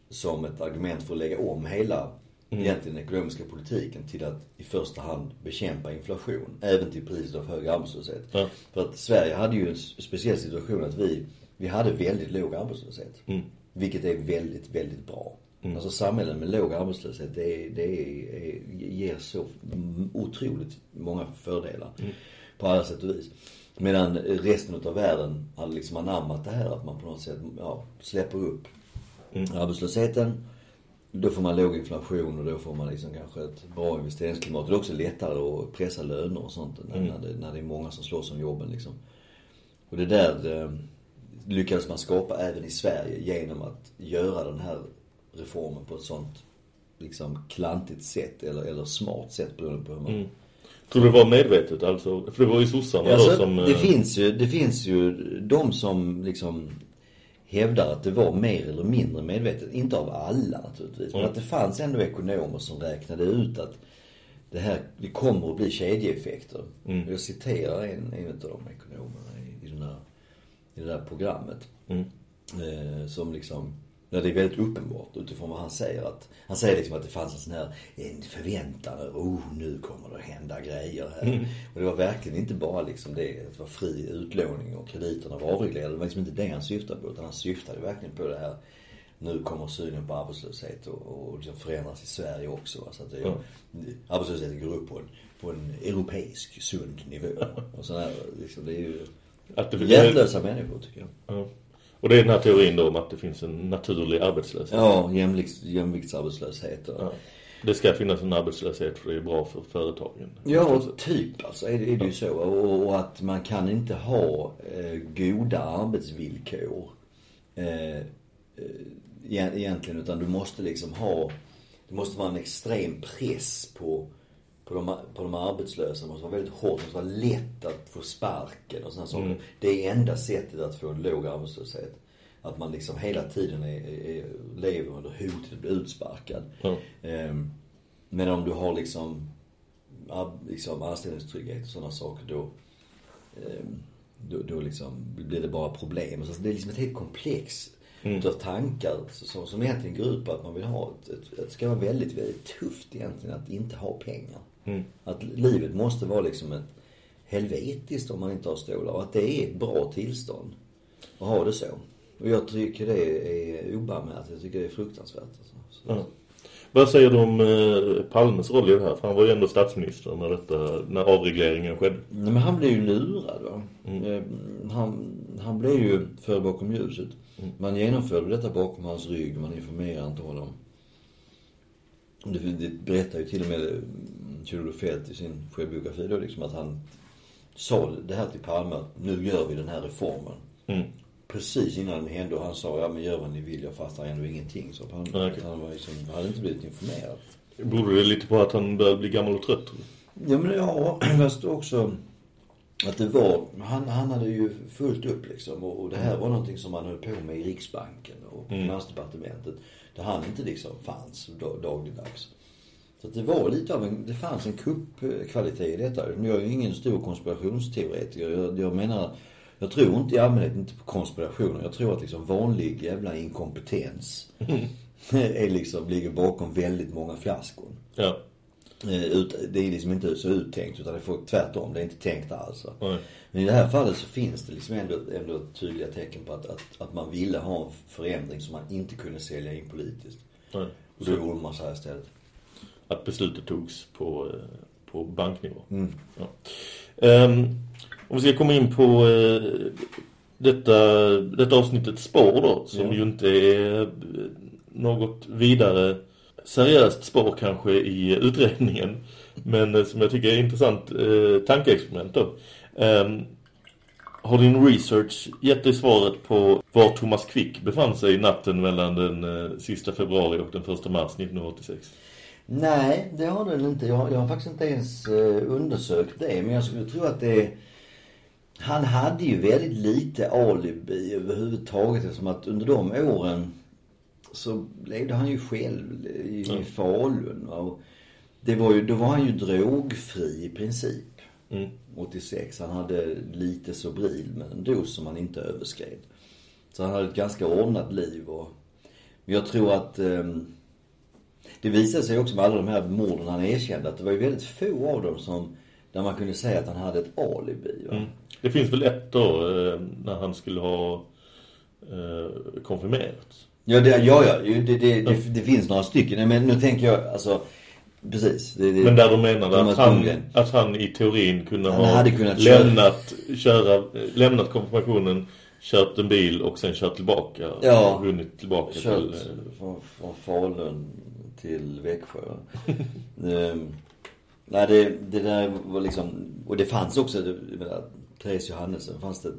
som ett argument för att lägga om hela Mm. egentligen den ekonomiska politiken till att i första hand bekämpa inflation. Även till priset av hög arbetslöshet. Ja. För att Sverige hade ju en speciell situation att vi, vi hade väldigt låg arbetslöshet. Mm. Vilket är väldigt, väldigt bra. Alltså samhällen med låg arbetslöshet, det, det är, ger så otroligt många fördelar. På alla sätt och vis. Medan resten av världen hade liksom anammat det här att man på något sätt, ja, släpper upp arbetslösheten. Då får man låg inflation och då får man liksom kanske ett bra investeringsklimat. Det är också lättare att pressa löner och sånt när, Mm. när, det, när det är många som slåss om jobben liksom. Och det där, eh, lyckades man skapa även i Sverige genom att göra den här reformen på ett sånt liksom klantigt sätt eller, eller smart sätt beroende på hur man... Mm. Tror du det var medvetet alltså? För det var ju sossarna Alltså, då som... det, eh, finns ju, det finns ju de som liksom hävdar att det var mer eller mindre medvetet. Inte av alla naturligtvis. Men Mm. att det fanns ändå ekonomer som räknade ut att det här, det kommer att bli kedjeeffekter. Mm. Jag citerar en, en av de ekonomerna i, i, den här, i det där programmet. Mm. Eh, som liksom, ja, det är väldigt uppenbart utifrån vad han säger. Att, han säger liksom att det fanns en sån här en förväntan. Oh, nu kommer det att hända grejer här. Mm. Och det var verkligen inte bara liksom det, att det var fri utlåning och krediterna var avreglerade. Det var liksom inte det han syftade på. Utan han syftade verkligen på det här nu kommer synen på arbetslöshet och, och liksom förändras i Sverige också. va. Så att det, Ja. arbetslösheten går upp på en, på en europeisk sund nivå. Och sådär, liksom, det är ju Att det- hjärtlösa människor tycker jag. Ja. Och det är den här teorin då om att det finns en naturlig arbetslöshet. Ja, jämlikts, jämviktsarbetslöshet. Och, Ja. Det ska finnas en arbetslöshet för det är bra för företagen. Ja, och typ alltså är det, är det ju så. Och, och att man kan inte ha eh, goda arbetsvillkor eh, eh, egentligen. Utan du måste liksom ha, det måste vara en extrem press på, på, de, på de arbetslösa. Det måste vara väldigt hårt, det måste vara lätt att få sparken och sådana saker. Mm. Det är enda sättet att få en låg arbetslöshet. Att man liksom hela tiden är, är, lever under hotet att bli utsparkad. Ja. Ehm, men om du har liksom, liksom anställningstrygghet och sådana saker då, ehm, då, då liksom blir det bara problem. Så det är liksom ett helt komplex Mm. utav tankar som, som egentligen går ut på att man vill ha ett, ett, ett, det ska vara väldigt, väldigt tufft egentligen att inte ha pengar. Mm. Att livet måste vara liksom ett helvetiskt om man inte har stålar och att det är ett bra tillstånd att ha det så. Och jag tycker det är obarmhärtigt. Jag tycker det är fruktansvärt. Alltså. Så, Ja. Vad säger du om eh, Palmes roll i det här? För han var ju ändå statsminister när, detta, när avregleringen skedde. Nej, men han blev ju lurad va. Mm. Eh, Han, han blev ju för bakom ljuset. Mm. Man genomförde detta bakom hans rygg. Man informerade inte honom. Det, det berättar ju till och med Kjell-Olof Feldt i sin självbiografi då liksom att han sa det här till Palme att nu gör vi den här reformen. Mm. Precis innan den hände och han sa ja men gör vad ni vill jag fattar ändå ingenting. Så Palme. Okej. Han var liksom, han hade inte blivit informerad. Borde det lite på att han börjar bli gammal och trött? Ja men ja, fast också att det var, han, han hade ju fullt upp liksom och, och det här var någonting som man höll på med i Riksbanken och Mm. Finansdepartementet. Där han inte liksom fanns dag, dagligdags. Så det var lite av en, det fanns en kuppkvalitet i detta. Jag är ju ingen stor konspirationsteoretiker. Jag, jag menar, jag tror inte i allmänhet inte på konspirationer. Jag tror att liksom vanlig jävla inkompetens är liksom, ligger bakom väldigt många fiaskon. Ja. Eh, Ut, det är liksom inte så uttänkt utan det får tvärtom. Det är inte tänkt alls. Nej. Men i det här fallet så finns det liksom ändå, ändå tydliga tecken på att, att, att man ville ha en förändring som man inte kunde sälja in politiskt. Nej. Och så gjorde man så här istället. Att beslutet togs på, eh, på banknivå. Mm. Ja. Ehm, om vi ska komma in på eh, detta, detta avsnittets spår då, som Ja. ju inte är eh, något vidare seriöst spår kanske i utredningen. Men som jag tycker är intressant eh, tankeexperiment då. Ehm, har din research gett dig svaret på var Thomas Quick befann sig natten mellan den eh, sista februari och den första mars 1986? Nej, det har den inte. Jag, jag har faktiskt inte ens eh, undersökt det. Men jag skulle tro att det... Han hade ju väldigt lite alibi överhuvudtaget. Eftersom att under de åren så levde han ju själv i, i Falun. va. Och det var ju, då var han ju drogfri i princip. Mm. 86. Han hade lite Sobril men en dos som han inte överskred. Så han hade ett ganska ordnat liv och men jag tror att ehm, det visade sig också med alla de här morden han erkände att det var ju väldigt få av dem som där man kunde säga att han hade ett alibi. Mm. Det finns väl ett då eh, när han skulle ha eh, konfirmerats. Ja, det, ja, ja det, det, det, det, finns några stycken. Men nu tänker jag alltså Precis. Men där de menade att han, att han i teorin kunde Han ha kunnat lämnat, köra, lämnat konfirmationen, kört en bil och sen kört tillbaka. Ja. Och hunnit tillbaka Kört till... eh, från, från Falun till Växjö. ehm, nej, det, det där var liksom... Och det fanns också, jag menar, Therese Johannesson fanns det ett,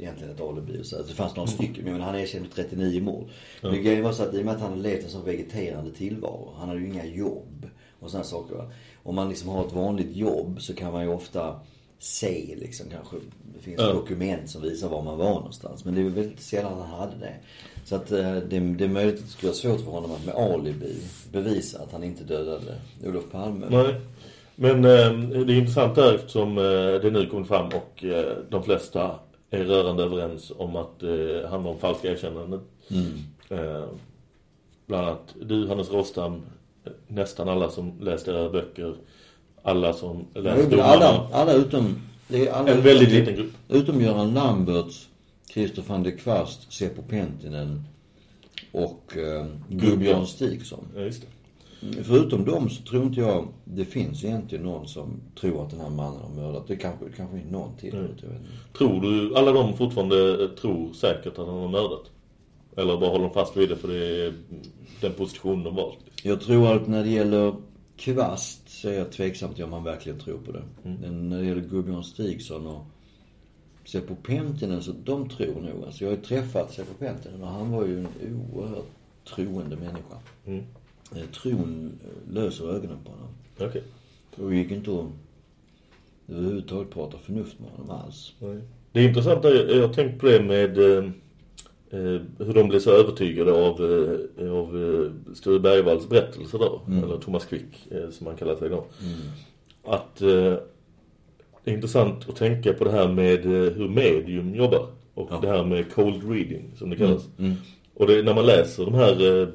egentligen ett alibi. och Så det fanns några stycken, men han erkände 39 mord. Men grejen var så att i och med att han hade levt en sån vegeterande tillvaro. Han hade ju inga jobb och sådana saker. Va? Om man liksom har ett vanligt jobb så kan man ju ofta se liksom kanske. Det finns Ja. dokument som visar var man var någonstans. Men det är väl väldigt sällan han hade det. Så att eh, det, det är möjligt att det skulle vara svårt för honom att med alibi bevisa att han inte dödade Olof Palme. Nej. Men eh, det är intressant där eftersom eh, det nu kommer fram och eh, de flesta är rörande överens om att det handlar om falska erkännanden. Mm. Eh, bland annat du, Hannes Rostam, nästan alla som läste era böcker, alla som läste men alla, alla utom... Alla En utom- väldigt liten grupp. Utom Göran Lamberts, Christer van der Kvast, Seppo Pentinen och eh, Gubbjörn Stigson. Ja, just det. Förutom dem så tror inte jag det finns egentligen någon som tror att den här mannen har mördat. Det kanske, kanske är någon till. Mm. Jag vet inte. Tror du alla de fortfarande eh, tror säkert att han har mördat? Eller bara håller de fast vid det för det är den position de valt? Jag tror att när det gäller Kvast så är jag tveksam till om han verkligen tror på det. Mm. Men när det gäller Gubbjörn Stigson och Seppo Pentinen så de tror nog. Alltså jag har ju träffat Seppo Pentinen och han var ju en oerhört troende människa. Mm. Eh, Tron löser ögonen på honom. Okej. Och det gick inte att överhuvudtaget prata förnuft med honom alls. Nej. Det är intressant, jag har tänkt på det med eh, eh, hur de blev så övertygade av, av Sture Bergvalls berättelse då. Mm. Eller Thomas Quick som han kallar sig då. Mm. Att det är intressant att tänka på det här med eh, hur medium jobbar. Och det här med cold reading som det kallas. Mm. Mm. Och det, när man läser de här eh,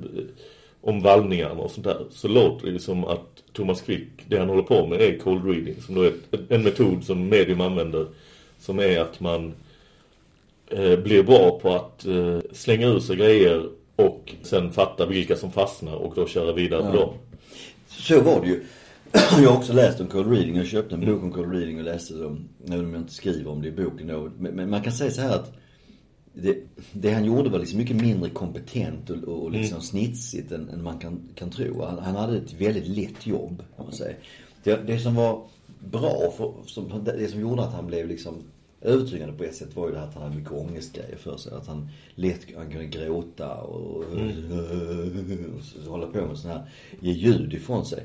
om vallningarna och sånt där så låter det som att Thomas Quick, det han håller på med är cold reading. Som då är ett, en metod som medium använder. Som är att man eh, blir bra på att eh, slänga ur sig grejer och sen fatta vilka som fastnar och då köra vidare på Ja. dem. Så var det ju. Jag har också läst om cold reading. Jag köpte en bok om cold reading och läste dem. Även om jag inte skriver om det i boken då. Men, man kan säga så här att det, det han gjorde var liksom mycket mindre kompetent och, och liksom Mm. snitsigt än, än man kan, kan tro. Han, han hade ett väldigt lätt jobb, kan man säga. Det, det som var bra, för, som, det som gjorde att han blev liksom övertygande på ett sätt var ju det här att han hade mycket ångestgrejer för sig. Att han lätt han kunde gråta och, och hålla på med sådana här, ge ljud ifrån sig.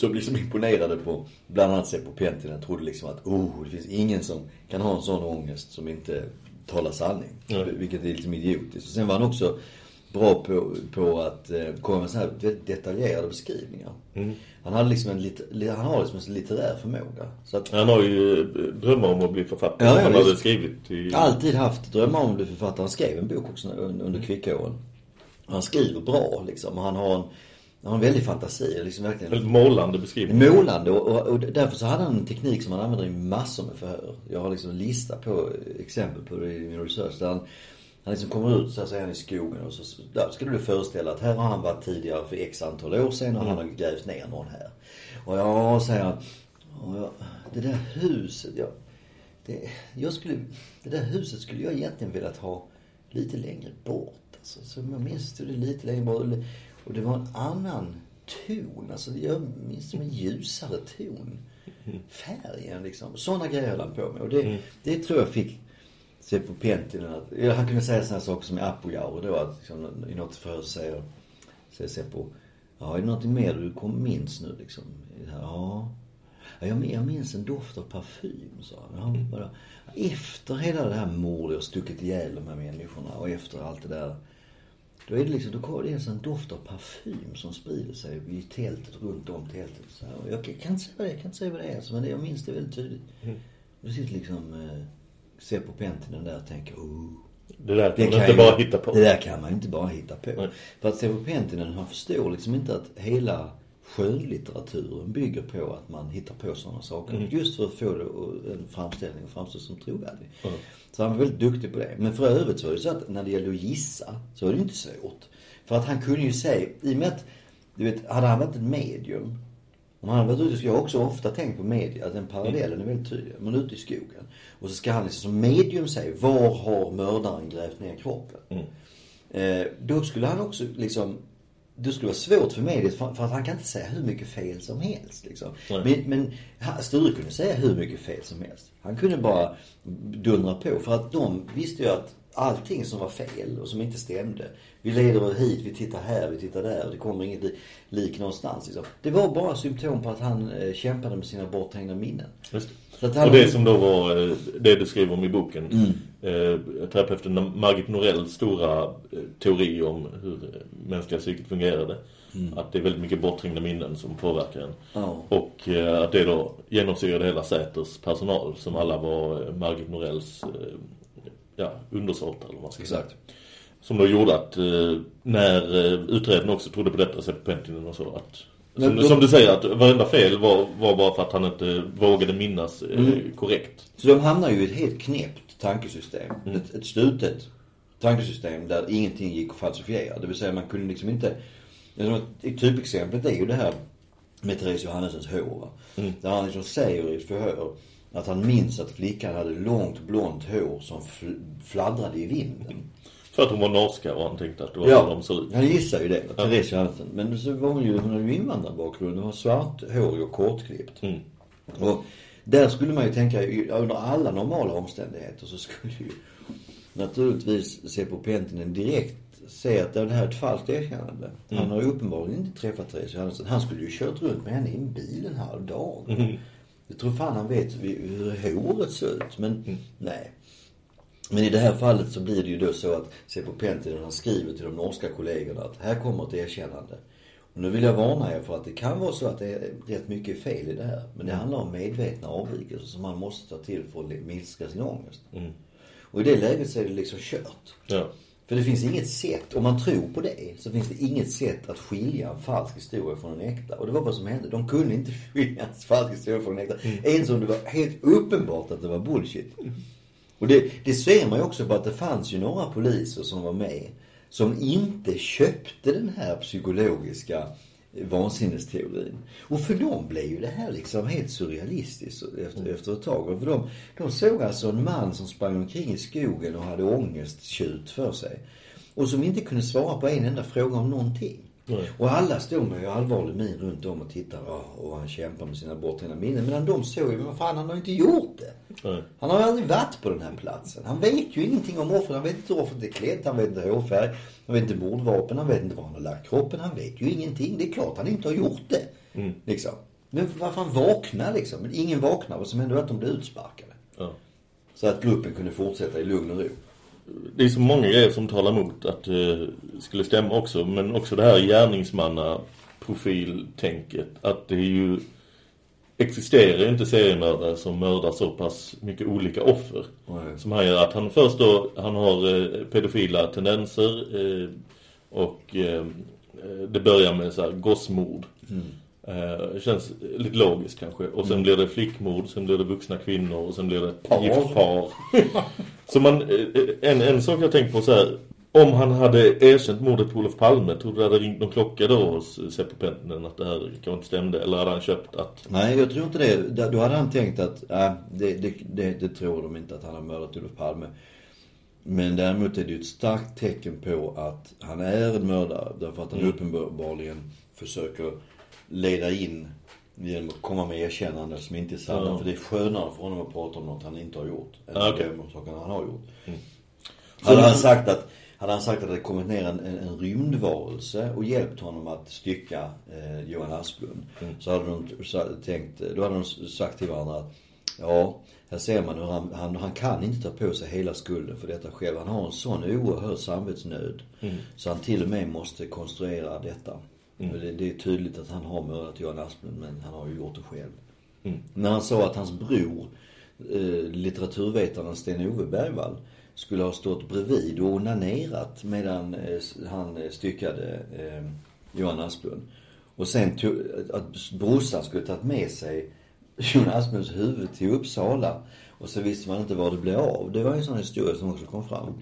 Blev liksom imponerade på, bland annat Seppo Pentinen. Jag trodde liksom att, oh, det finns ingen som kan ha en sån ångest som inte talar sanning. Ja. Vilket är liksom idiotiskt. Och sen var han också bra på, på att eh, komma med så här detaljerade beskrivningar. Mm. Han hade liksom en, lit, li- han har liksom en litterär förmåga. Så att, Han har ju eh, drömmar om att bli författare. Ja, han hade skrivit i... alltid haft drömmar om att bli författare. Han skrev en bok också under, under kvickåren. Han skriver bra liksom. Och han har en, han har en väldig fantasi. Liksom verkligen. Väldigt målande beskrivning. Målande och, och, och därför så hade han en teknik som han använder i massor med förhör. Jag har liksom en lista på exempel på det i min research. Där han, han liksom kommer ut så här, så är han i skogen och så där ska du föreställa att här har han varit tidigare för x antal år sedan och han har grävt ner någon här. Och ja, säger han. Jag, det där huset, jag, det, jag skulle, det där huset skulle jag egentligen velat ha lite längre bort. Alltså, så jag minns det lite längre bort. Och det var en annan ton. Alltså jag minns som en ljusare ton. Färgen liksom. Sådana grejer höll han på med. Och det, Mm. det tror jag fick Seppo Pentinen att, han kunde säga sådana saker som i Apojaure då att liksom, i något förhör säger, säger Seppo, ja är det något mer du kom minns nu liksom? Ja. Ja, jag, jag minns en doft av parfym, sa han. Ja, vadå? Efter hela det här mordet och stuckit ihjäl de här människorna och efter allt det där. Då är det liksom, då kommer det en sån doft av parfym som sprider sig i tältet, runt om tältet. Så här. Och jag kan inte säga vad det är, jag kan inte säga vad det är, alltså, men det, jag minns det väldigt tydligt. Då sitter liksom eh, Seppo Pentinen där och tänker, oh. Det där kan man kan inte bara hitta på. Det där kan man inte bara hitta på. Nej. För att Seppo Pentinen, han förstår liksom inte att hela skönlitteraturen bygger på att man hittar på sådana saker. Mm. Just för att få det, en framställning att framstå som trovärdig. Mm. Så han var väldigt duktig på det. Men för övrigt så var det så att när det gällde att gissa så var det inte svårt. För att han kunde ju säga, i och med att, du vet, hade han varit en medium om han hade varit ute, jag har också ofta tänkt på media, att den parallellen är väldigt tydlig. Man är ute i skogen. Och så ska han liksom som medium säga, var har mördaren grävt ner kroppen? Mm. Eh, då skulle han också liksom det skulle vara svårt för mediet för, för att han kan inte säga hur mycket fel som helst liksom. Men, men Sture kunde säga hur mycket fel som helst. Han kunde bara dundra på för att de visste ju att allting som var fel och som inte stämde. Vi leder hit, vi tittar här, vi tittar där och det kommer inget li- lik någonstans liksom. Det var bara symptom på att han eh, kämpade med sina bortträngda minnen. Just Så att han- Och det som då var eh, det du skriver om i boken. Mm. Eh, terapeuten Margit Norells stora eh, teori om hur eh, mänskliga psyket fungerade. Mm. Att det är väldigt mycket bortträngda minnen som påverkar en. Ja. Och eh, att det då genomsyrade hela Säters personal som alla var eh, Margit Norells eh, ja, undersåtar eller vad man ska säga. Exakt. Som då gjorde att eh, när utredaren också trodde på detta sätt på Pentinen och så att som, då- som du säger att varenda fel var, var bara för att han inte vågade minnas Mm. korrekt. Så de hamnar ju i ett helt knäppt tankesystem. Mm. Ett, ett slutet tankesystem där ingenting gick att falsifiera. Det vill säga man kunde liksom inte... Typexemplet är ju det här med Therese Johannessens hår. Mm. Där han liksom säger i ett förhör att han minns att flickan hade långt blont hår som fl- fladdrade i vinden. För att hon var norska och han tänkte att det var så Ja, de såg ut. han gissar ju det. Ja. Therese Johannessen. Men så var hon ju, hon hade ju invandrarbakgrund. Hon var svarthårig och kortklippt. Mm. Och där skulle man ju tänka, under alla normala omständigheter så skulle ju naturligtvis Seppo Pentinen direkt se att det här är ett falskt erkännande. Han Mm. har ju uppenbarligen inte träffat Therese Johannessen. Han skulle ju kört runt med henne i en bil en halv dag. Mm. Jag tror fan han vet hur håret ser ut. Men Mm. nej. Men i det här fallet så blir det ju då så att Seppo Pentinen han skriver till de norska kollegorna att här kommer ett erkännande. Nu vill jag varna er för att det kan vara så att det är rätt mycket fel i det här. Men det handlar om medvetna avvikelser som man måste ta till för att minska sin ångest. Mm. Och i det läget så är det liksom kört. Ja. För det finns inget sätt, om man tror på det, så finns det inget sätt att skilja en falsk historia från en äkta. Och det var vad som hände. De kunde inte skilja en falsk historia från en äkta. Ens om det var helt uppenbart att det var bullshit. Och det, det ser man ju också på att det fanns ju några poliser som var med som inte köpte den här psykologiska vansinnesteorin. Och för dem blev ju det här liksom helt surrealistiskt efter, efter ett tag. Och för dem, de såg alltså en man som sprang omkring i skogen och hade ångesttjut för sig. Och som inte kunde svara på en enda fråga om någonting. Nej. Och alla stod med allvarlig min runt om och tittade "Åh, och han kämpar med sina bortträngda minnen. Medan de såg ju, men vad fan han har inte gjort det. Nej. Han har ju aldrig varit på den här platsen. Han vet ju ingenting om offret. Han vet inte hur offret är klätt, han vet inte hårfärg, han vet inte mordvapen, han vet inte var han har lagt kroppen. Han vet ju ingenting. Det är klart han inte har gjort det. Mm. Liksom. Men varför han vaknar liksom? Men ingen vaknar. Vad som hände var att de blev utsparkade. Ja. Så att gruppen kunde fortsätta i lugn och ro. Det är så många grejer som talar emot att det skulle stämma också. Men också det här gärningsmannaprofiltänket. Att det är ju existerar inte seriemördare som mördar så pass mycket olika offer. Nej. Som han gör. Att han först då, han har eh, pedofila tendenser. Eh, och eh, det börjar med så här gossmord. Eh, känns lite logiskt kanske. Och sen Mm. blir det flickmord, sen blir det vuxna kvinnor och sen blir det Par. giftpar. så man, eh, en, en sak jag tänkt på så här. Om han hade erkänt mordet på Olof Palme, tror du det hade ringt någon klocka då hos Seppo Pentinen att det här kanske inte stämde? Eller hade han köpt att... Nej, jag tror inte det. Då hade han tänkt att, äh, det, det, det, det tror de inte att han har mördat Olof Palme. Men däremot är det ju ett starkt tecken på att han är en mördare. Därför att han Mm. uppenbarligen försöker leda in genom att komma med erkännanden som inte är sanna. Ja. För det är skönare för honom att prata om något han inte har gjort. Än Ah, okay. om sakerna han har gjort. Mm. Hade han sagt att hade han sagt att det kommit ner en, en, en rymdvarelse och hjälpt honom att stycka eh, Johan Asplund. Mm. Så hade de tänkt, då hade de sagt till varandra att ja, här ser man hur han, han, han kan inte ta på sig hela skulden för detta själv. Han har en sån oerhörd samvetsnöd. Mm. Så han till och med måste konstruera detta. Mm. Det, är tydligt att han har mördat Johan Asplund men han har ju gjort det själv. Mm. När han sa att hans bror, eh, litteraturvetaren Sten-Ove Bergvall, skulle ha stått bredvid och onanerat medan eh, han eh, styckade eh, Johan Asplund. Och sen tog, att brorsan skulle tagit med sig Johan Asplunds huvud till Uppsala. Och så visste man inte var det blev av. Det var en sån historia som också kom fram.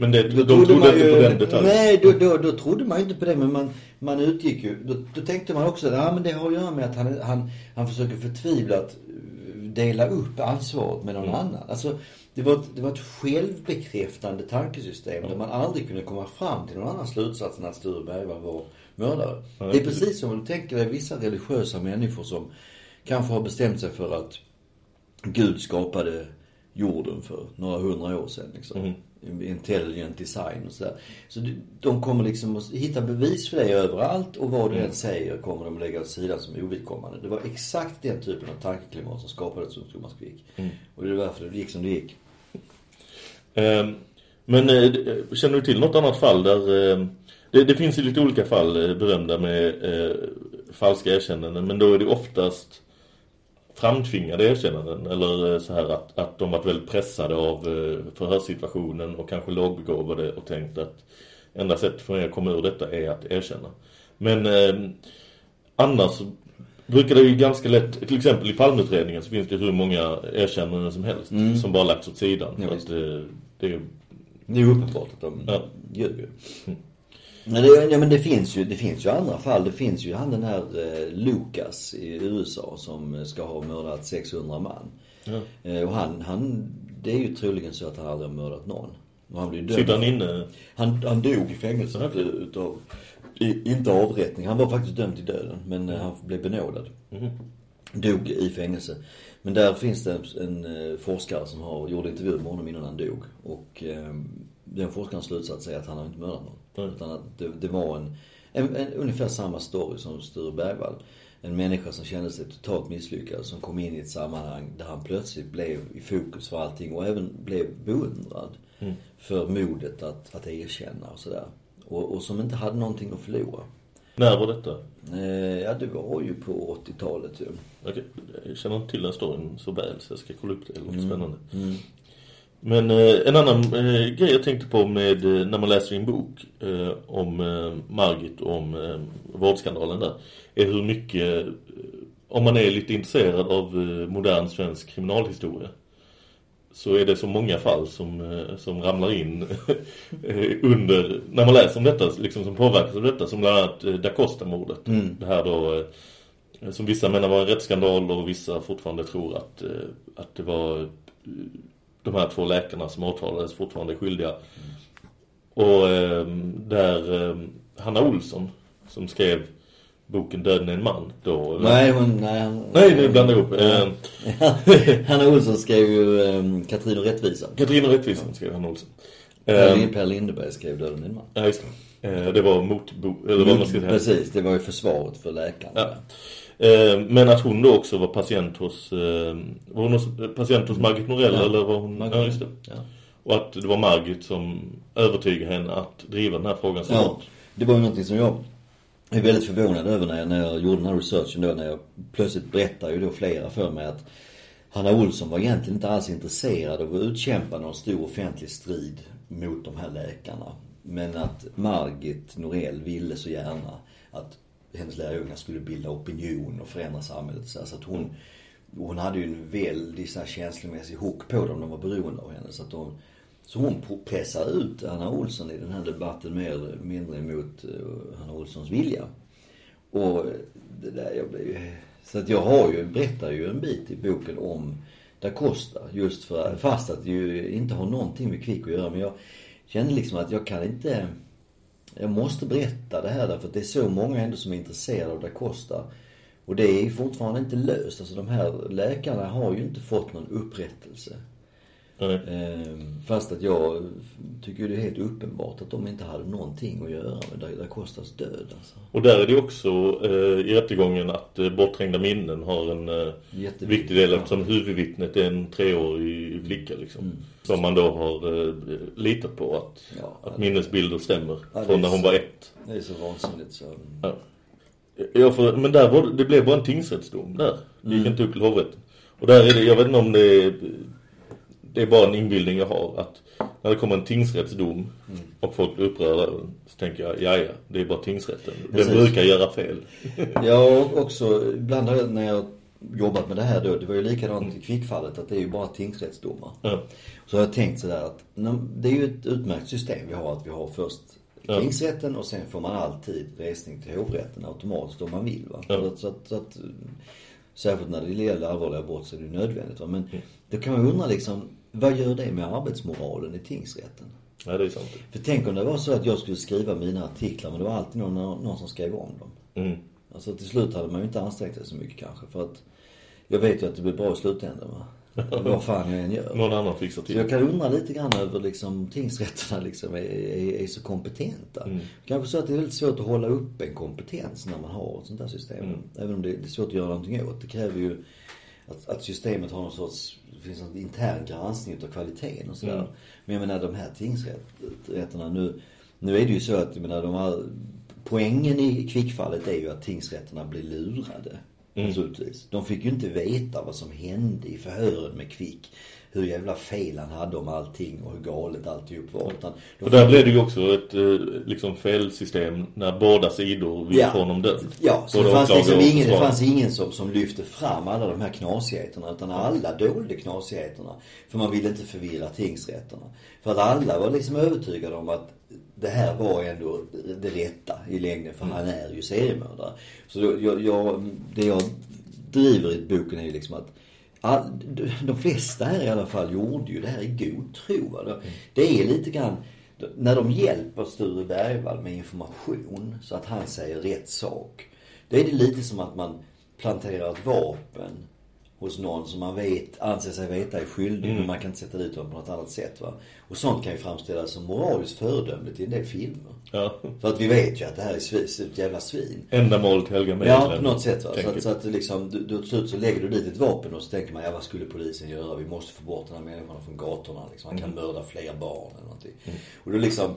Men det, de trodde man inte ju- på den detaljen. Nej, då, då, då trodde man inte på det. Men man, man utgick ju. Då, då tänkte man också att ja, men det har att göra med att han, han, han försöker förtvivlat eh, dela upp ansvaret med någon Mm. annan. Alltså, det var, ett, det var ett självbekräftande tankesystem där man aldrig kunde komma fram till någon annan slutsats än att Sture Bergvall var mördare. Det är precis som du tänker dig vissa religiösa människor som kanske har bestämt sig för att Gud skapade jorden för några hundra år sedan liksom. Intelligent design och sådär. Så de- kommer liksom att hitta bevis för det överallt och vad du än säger kommer de att lägga åt sidan som ovidkommande. Det var exakt den typen av tankeklimat som skapades hos Thomas Quick. Och det är därför det gick som det gick. Eh, Men eh, känner du till något annat fall där... Eh, det, det finns ju lite olika fall eh, berömda med eh, falska erkännanden. Men då är det oftast framtvingade erkännanden. Eller eh, så här att, att de varit väldigt pressade av eh, förhörssituationen och kanske lågbegåvade och tänkt att enda sättet för mig att komma ur detta är att erkänna. Men eh, annars brukar det ju ganska lätt, till exempel i Palmeutredningen så finns det hur många erkännanden som helst som bara lagts åt sidan. Ja, för att eh, det är Det är ju uppenbart att de Ja. ljuger. Men det, ja, men det finns ju, det finns ju andra fall. Det finns ju han den här eh, Lucas i USA som eh, ska ha mördat 600 man. Ja. Eh, och han, han, det är ju troligen så att han aldrig har mördat någon. Och han blir dömd. Sitter han inne? Han, han dog i fängelse ut- utav, i, inte avrättning. Han var faktiskt dömd till döden. Men eh, han blev benådad. Dog i fängelse. Men där finns det en, en eh, forskare som har gjort intervju med honom innan han dog. Och eh, den forskarens slutsats är att han har inte mördat någon. Utan att det, det var en, en, en, ungefär samma story som Sture Bergvall. En människa som kände sig totalt misslyckad. Som kom in i ett sammanhang där han plötsligt blev i fokus för allting. Och även blev beundrad. För modet att, att erkänna och sådär. Och, och som inte hade någonting att förlora. När var detta? Eh, ja, det var ju på 80-talet ju. Okej, jag känner inte till den storyn så väl så jag ska kolla upp det. Det låter Mm. spännande. Men eh, en annan eh, grej jag tänkte på med eh, när man läser en bok om Margit och om eh, vårdskandalen där är hur mycket, om man är lite intresserad av modern svensk kriminalhistoria så är det så många fall som, som ramlar in under, när man läser om detta, liksom som påverkas av detta, som bland annat Da Costa-mordet. Det här då, som vissa menar var en rättsskandal och vissa fortfarande tror att, att det var de här två läkarna som åtalades fortfarande skyldiga. Och eh, där eh, Hanna Olsson som skrev boken Döden är en man då. eller? Nej, hon, nej, han, Nej, nu blandar jag ihop. Eh, Hanna Olsson skrev ju um, Katrin och rättvisan. Katrin och rättvisan skrev Hanna Olsson. Eh, per Lindeberg skrev Döden är en man. Ja, just det. Eh, Det var motbo, eller vad man ska säga. Precis, det var ju försvaret för läkarna. Ja. Eh, Men att hon då också var patient hos, eh, var hon hos, patient hos Margit Norell Ja. eller var hon? Margit. Ja, just det. Ja. Och att det var Margit som övertygade henne att driva den här frågan så Ja, långt. det var ju någonting som jag är väldigt förvånad över när jag, när jag gjorde den här researchen då. När jag plötsligt berättar ju då flera för mig att Hanna Olsson var egentligen inte alls intresserad av att utkämpa någon stor offentlig strid mot de här läkarna. Men att Margit Norell ville så gärna att hennes lärjungar skulle bilda opinion och förändra samhället. Så att hon, hon hade ju en väldig så här känslomässig hook på dem. De var beroende av henne. Så att hon, så hon pressade ut Anna Olsson i den här debatten mer eller mindre emot eh, Anna Olssons vilja. Och det där, jag blev. Så att jag har ju, berättar ju en bit i boken om Da Costa. Just för, fast att det ju inte har någonting med Kvick att göra. Men jag kände liksom att jag kan inte... Jag måste berätta det här därför att det är så många ändå som är intresserade av Da Costa. Och det är fortfarande inte löst. Alltså de här läkarna har ju inte fått någon upprättelse. Nej. Ehm, Fast att jag tycker det är helt uppenbart att de inte hade någonting att göra med Da- Da Costas död alltså. Och där är det också eh, i rättegången att eh, bortträngda minnen har en eh, viktig del eftersom huvudvittnet är en treårig flicka liksom. Som man då har eh, litat på att, Ja, att minnesbilder stämmer Ja, det från är när hon så- var ett. Det är så vansinnigt så... Ja. Ja, för, men där var det, det blev bara en tingsrättsdom där. Det gick Mm. inte upp till hovrätten. Och där är det, jag vet inte om det är, det är bara en inbildning jag har att när det kommer en tingsrättsdom Mm. och folk blir upprörda så tänker jag, ja ja, det är bara tingsrätten. Den Precis. brukar göra fel. Har också, ibland jag, när jag jobbat med det här då, det var ju likadant i kvickfallet att det är ju bara tingsrättsdomar. Ja. Så har jag tänkt sådär att, det är ju ett utmärkt system vi har att vi har först Ja. tingsrätten och sen får man alltid resning till hovrätten automatiskt om man vill va. Ja. Så, att, så, att, Särskilt när det gäller allvarliga brott så är det nödvändigt va. Men då kan man undra liksom, vad gör det med arbetsmoralen i tingsrätten? Ja, det är sant. För tänk om det var så att jag skulle skriva mina artiklar men det var alltid någon, någon som skrev om dem. Mm. Alltså till slut hade man ju inte ansträngt sig så mycket kanske för att jag vet ju att det blir bra i slutändan va. Vad fan jag än gör. Någon annan fixar till Så jag kan undra lite grann över liksom tingsrätterna liksom är, är, är så kompetenta. Mm. Kanske så att det är väldigt svårt att hålla upp en kompetens när man har ett sånt här system. Mm. Även om det är svårt att göra någonting åt. Det kräver ju att, att systemet har någon sorts, det finns en intern granskning utav kvaliteten och sådär. Mm. Men jag menar de här tingsrätterna nu, nu är det ju så att, jag menar de här, poängen i kvickfallet är ju att tingsrätterna blir lurade. Mm. Naturligtvis. De fick ju inte veta vad som hände i förhören med Kvick. Hur jävla fel han hade om allting och hur galet alltihop var. Utan För där blev det ju också ett eh, liksom felsystem när båda sidor ville Ja. få honom dömd. Ja, så det fanns, liksom ingen, det fanns ingen som, som lyfte fram alla de här knasigheterna. Utan alla dolde knasigheterna. För man ville inte förvirra tingsrätterna. För att alla var liksom övertygade om att det här var ändå det rätta i längden. För han är ju seriemördare. Så då, jag, jag, det jag driver i boken är ju liksom att all, de flesta här i alla fall gjorde ju det här i god tro. Va? Det- Det är lite grann när de hjälper Sture Bergvall med information så att han säger rätt sak. Då är det lite som att man planterar ett vapen hos någon som man vet, anser sig veta är skyldig men man kan inte sätta dit honom på något annat sätt va. Och sånt kan ju framställas som moraliskt föredömligt i en del filmer. Ja. För att vi vet ju att det här är svin, ett jävla svin. Ändamålet helgar medlen. Ja, på något sätt va. Så att, så att liksom, du, du, till slut så lägger du dit ett vapen och så tänker man, ja vad skulle polisen göra? Vi måste få bort den här människan från gatorna liksom. Han kan Mm. mörda fler barn eller någonting. Och då liksom,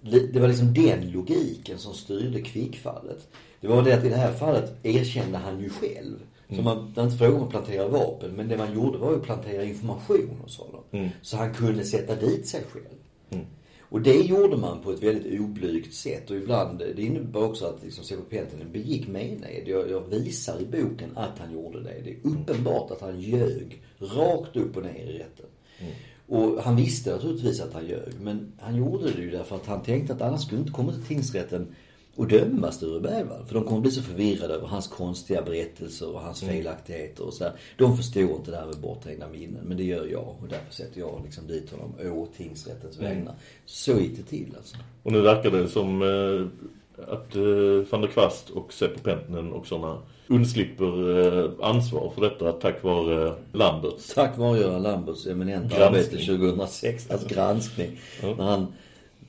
li- det var liksom den logiken som styrde kvickfallet. Det var det att i det här fallet erkände han ju själv. Så Mm. man, det är inte fråga om att plantera vapen, men det man gjorde var ju att plantera information hos honom. Mm. Så han kunde sätta dit sig själv. Mm. Och det gjorde man på ett väldigt oblygt sätt och ibland, det innebär också att liksom Seppo Penttinen begick mened. Jag, jag visar i boken att han gjorde det. Det är uppenbart att han ljög rakt upp och ner i rätten. Och han visste naturligtvis att han ljög, men han gjorde det ju därför att han tänkte att annars skulle inte komma till tingsrätten och döma Sture Bergvall. För de kommer bli så förvirrade över hans konstiga berättelser och hans felaktigheter och så här. De förstår inte det här med borthängda minnen, men det gör jag och därför sätter jag liksom dit honom å tingsrättens vägnar. Så gick det till alltså. Och nu verkar det som eh, att eh, van der Kvast och Seppo Penttinen och sådana undslipper eh, ansvar för detta tack vare eh, Lamberts. Tack vare Göran Lamberts eminenta arbete 2006, hans granskning. Ja. När han,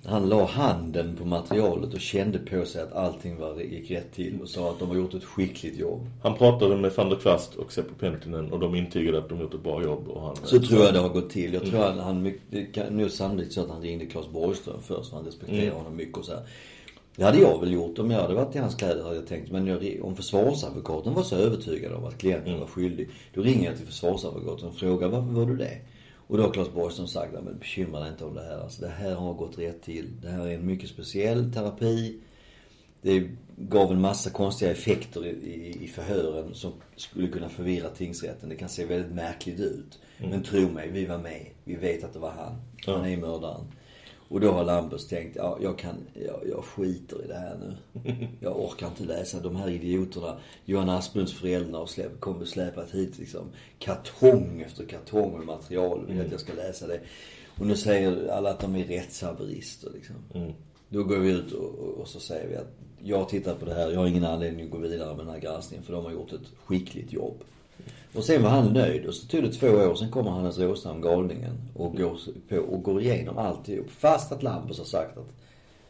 han la handen på materialet och kände på sig att allting var, gick rätt till och sa att de har gjort ett skickligt jobb. Han pratade med van der Kvast och Seppo Penttinen och de intygade att de gjort ett bra jobb. Och han, Så tror jag det har gått till. Jag tror att han, nu sannolikt så att han ringde Claes Borgström först för han respekterar Mm. honom mycket och så här. Det hade jag väl gjort om jag hade varit i hans kläder hade jag tänkt. Men jag, om försvarsadvokaten var så övertygad om att klienten Mm. var skyldig. Då ringer jag till försvarsadvokaten och frågar varför var du det? Och då har Claes Borgström sagt, "Ja, men bekymra dig inte om det här. Alltså, det här har gått rätt till. Det här är en mycket speciell terapi. Det gav en massa konstiga effekter i, i, i förhören som skulle kunna förvirra tingsrätten. Det kan se väldigt märkligt ut. Mm. Men tro mig, vi var med. Vi vet att det var han. Han är mördaren. Och då har Lambers tänkt, ja jag kan, jag, jag skiter i det här nu. Jag orkar inte läsa de här idioterna. Johan Asplunds föräldrar har släpp, kommer släpat hit liksom kartong efter kartong med material och vill att jag ska läsa det. Och nu säger alla att de är rättshaverister liksom. Mm. Då går vi ut och, och, och så säger vi att jag har tittat på det här, jag har ingen anledning att gå vidare med den här granskningen för de har gjort ett skickligt jobb. Och sen var han nöjd och så tog det två år, sen kommer Hannes Råstam, galningen, och går, på, och går igenom alltihop. Fast att Lambers har sagt att,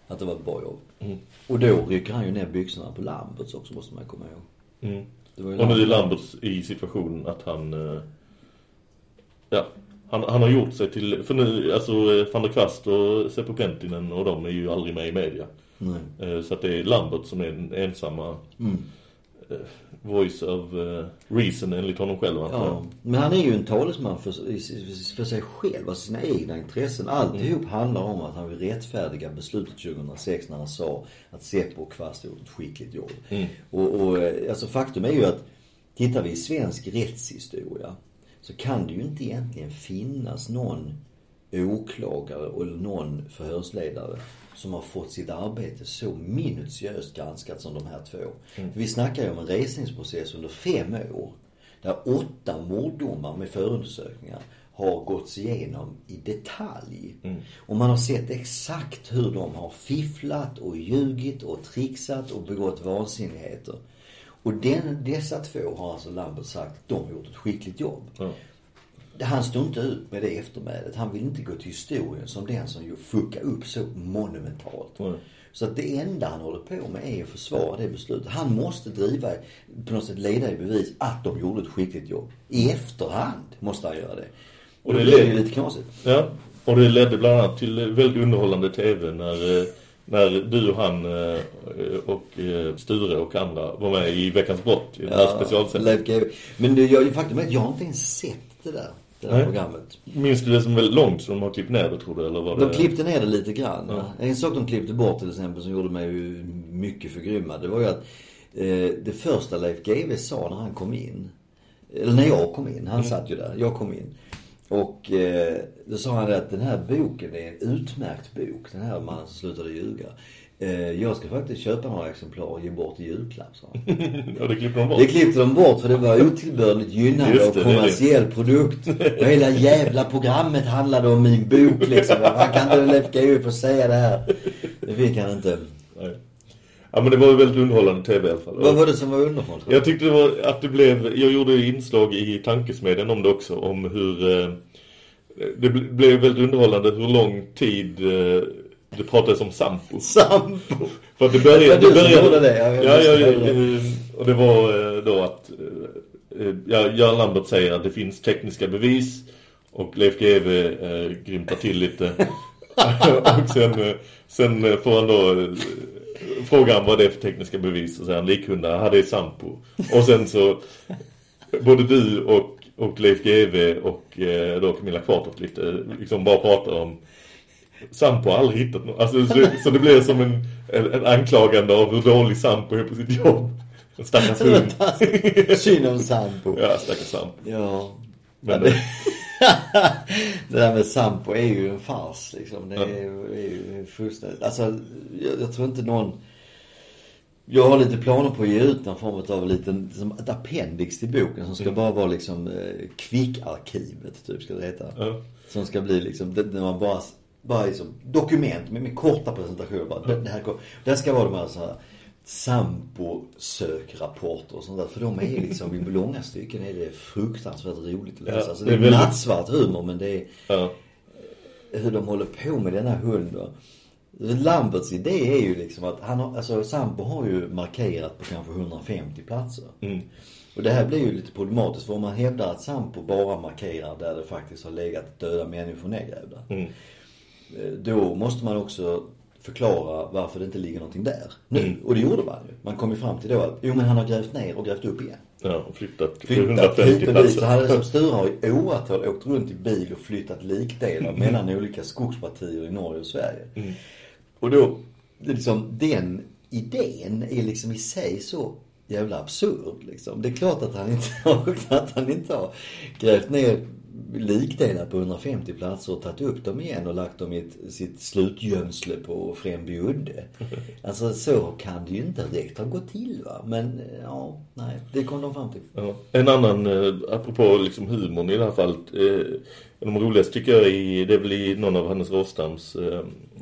att det var ett bra jobb. Mm. Och då rycker han ju ner byxorna på Lamberts också måste man komma ihåg. Mm. Det var ju Och nu är Lambert- Lamberts i situationen att han... eh, Ja, han, han har gjort sig till... För nu, alltså eh, van der Kvast och Seppo Penttinen och de är ju aldrig med i media. Nej. Eh, Så att det är Lambert som är den ensamma Mm. Eh, voice of eh, reason enligt honom själv. Ja, men han är ju en talesman för, för sig själv, alltså sina egna intressen. Alltihop handlar om att han vill rättfärdiga beslutet 2006 när han sa att Seppo och Kvast gjort ett skickligt jobb. Mm. Och, och eh, alltså faktum är ju att tittar vi i svensk rättshistoria så kan det ju inte egentligen finnas någon åklagare eller någon förhörsledare som har fått sitt arbete så minutiöst granskat som de här två. Mm. Vi snackar ju om en resningsprocess under fem år. där åtta morddomar med förundersökningar har gåtts igenom i detalj. Och man har sett exakt hur de har fifflat och ljugit och trixat och begått vansinnigheter. Och den, dessa två har alltså Lambert sagt, de har gjort ett skickligt jobb. Han står inte ut med det eftermälet. Han vill inte gå till historien som den som fuckade upp så monumentalt. Så att det enda han håller på med är att försvara det beslutet. Han måste driva, på något sätt leda i bevis att de gjorde ett skickligt jobb. I efterhand måste han göra det. Och det, det blir lite knasigt. Ja, och det ledde bland annat till väldigt underhållande tv när, eh, när du och han eh, och eh, Sture och andra var med i Veckans brott i den här specialsändningen. Leif GW. Men det, jag, faktum är att jag har inte ens sett det där, det där Nej. programmet. Minns du det som väldigt långt så de har klippt ner det tror du? Eller var det... De klippte ner det lite grann. Ja. En sak de klippte bort till exempel som gjorde mig mycket förgrymmad. Det var ju att eh, det första Leif GW sa när han kom in. Eller när jag kom in. Han satt ju där. Jag kom in. Och eh, då sa han att den här boken är en utmärkt bok. Den här mannen som slutade ljuga. Eh, jag ska faktiskt köpa några exemplar och ge bort i julklapp, sa han. ja, det klippte de bort. Det klippte de bort för det var otillbörligt gynnande och det, det kommersiell produkt. Och hela jävla programmet handlade om min bok liksom. Man kan inte Leif GW få säga det här. Det fick han inte. Nej. Ja men det var ju väldigt underhållande tv i alla fall. Vad var det som var underhållande? Jag tyckte det var att det blev, jag gjorde inslag i Tankesmedjan om det också, om hur eh, det bl- blev väldigt underhållande hur lång tid eh, det pratades om Sampo. Sampo? För det började... Det gjorde det, jag Ja, ja, ja, det. eh, och det var eh, då att eh, ja, Göran Lambert säger att det finns tekniska bevis och Leif GW eh, grymtar till lite. och sen, sen får han då frågan vad det är för tekniska bevis och säger han likhundar, ja det är Sampo. Och sen så både du och, och Leif GW och eh, då Camilla Kvartoft lite liksom bara pratar om Sampo har aldrig hittat något. Alltså, så, så det blir som en, en, en anklagande av hur dålig Sampo är på sitt jobb. En stackars hund. Synd om Sampo. Ja, stackars Sampo. Ja. Men Ja, det, det där med Sampo är ju en fars liksom. Det är, är ju fullständigt. Alltså, jag, jag tror inte någon... Jag har lite planer på att ge ut någon form av liten, som ett appendix till boken som ska bara vara liksom eh, kvickarkivet typ ska det heta. Ja. Som ska bli liksom, det, när man bara, bara liksom dokument med, med korta presentationer bara. Det, det här, det ska vara de här så här Sampo-sökrapporter och sånt där. För de är liksom, i långa stycken är det fruktansvärt roligt att läsa. Ja, alltså, det är väldigt- nattsvart humor men det är Ja. hur de håller på med denna hund. Lamberts idé är ju liksom att han har, alltså Sampo har ju markerat på kanske 150 platser. Mm. Och det här blir ju lite problematiskt för om man hävdar att Sampo bara markerar där det faktiskt har legat döda människor nedgrävda. Mm. Eh, Då måste man också förklara varför det inte ligger någonting där nu. Mm. Och det gjorde man ju. Man kom ju fram till då att, jo men han har grävt ner och grävt upp igen. Ja, och flyttat Flyttat 150 hit och dit. Så platser. hade som Sture har i åratal åkt runt i bil och flyttat likdelar mellan olika skogspartier i Norge och Sverige. Mm. Och då, liksom, den idén är liksom i sig så jävla absurd liksom. Det är klart att han inte har, att han inte har grävt ner likdelar på 150 platser och tagit upp dem igen och lagt dem i ett, sitt slutgömsle på Främby udde. Alltså så kan det ju inte direkt ha gått till va. Men eh, ja, nej, det kom de fram till. Ja. En annan, eh, apropå liksom humorn i det här fallet. Eh, en av de roligaste tycker jag är, det är väl i någon av Hannes Rostams eh,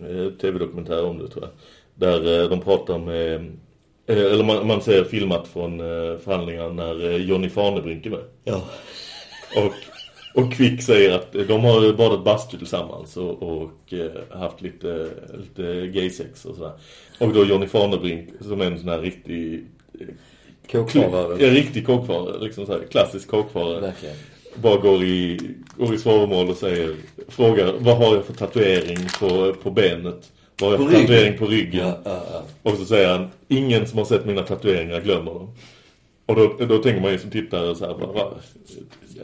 eh, tv-dokumentärer om det tror jag. Där eh, de pratar med, eh, eller man, man ser filmat från eh, förhandlingar när eh, Johnny Farnebrink är med. Ja. Och, och Kvick säger att de har badat bastu tillsammans och, och eh, haft lite, lite gaysex och sådär. Och då Johnny Farnebrink som är en sån här riktig... eh, Kåkfarare. Ja, riktig kåkfarare. Liksom så här, klassisk kåkfarare. Verkligen. Bara går i, går i svaromål och säger, frågar vad har jag för tatuering på, på benet? Vad har jag På för ryggen? tatuering på ryggen? Ja, ja, ja. Och så säger han, ingen som har sett mina tatueringar glömmer dem. Och då, då tänker man ju som tittare så här, bara,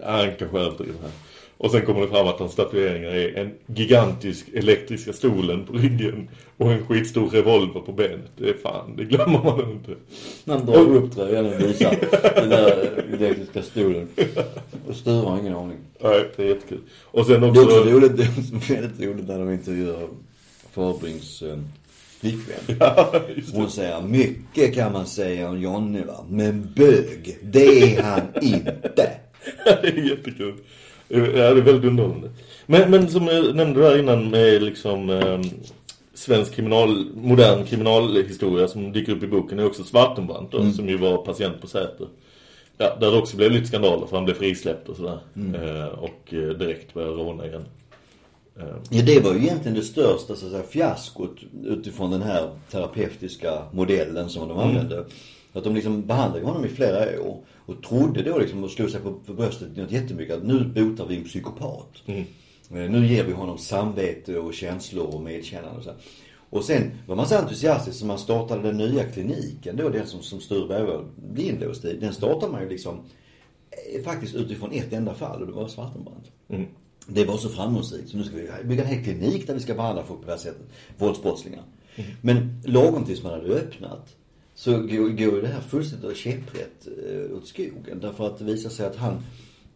han kanske överdriver här. Och sen kommer det fram att hans tatueringar är en gigantisk elektriska stolen på ryggen och en skitstor revolver på benet. Det är fan, det glömmer man inte. Man drar upp tröjan och visar den där elektriska stolen. Och Sture har ingen aning. Nej, det är jättekul. Och sen Det också... är också roligt, det är väldigt roligt när de intervjuar Farbrings eh, flickvän. Ja, det. Hon säger, mycket kan man säga om Jonny va. Men bög, det är han inte. det är jättekul. Ja, det är väldigt underhållande. Men, men som jag nämnde där innan med liksom eh, svensk kriminal, modern kriminalhistoria som dyker upp i boken är också Svartenbrandt då, som ju var patient på Säter. Ja, där det också blev lite skandaler för han blev frisläppt och sådär. Eh, och eh, direkt började råna igen. Eh, Ja, det var ju egentligen det största så att säga, fiaskot utifrån den här terapeutiska modellen som de använde. Att de liksom behandlade honom i flera år och trodde då liksom och slog sig på, på bröstet något jättemycket att nu botar vi en psykopat. Eh, Nu ger vi honom samvete och känslor och medkännande och så. Och sen var man så entusiastisk så man startade den nya kliniken då, den som, som Sture Bergvall blev inlåst i. Den startade man ju liksom eh, faktiskt utifrån ett enda fall och det var Svartenbrandt. mm. Det var så framgångsrikt så nu ska vi bygga en hel klinik där vi ska behandla folk på det här sättet. Våldsbrottslingar. Men lagom tills man hade öppnat så går, går ju det här fullständigt käpprätt eh, åt skogen. Därför att det visar sig att han,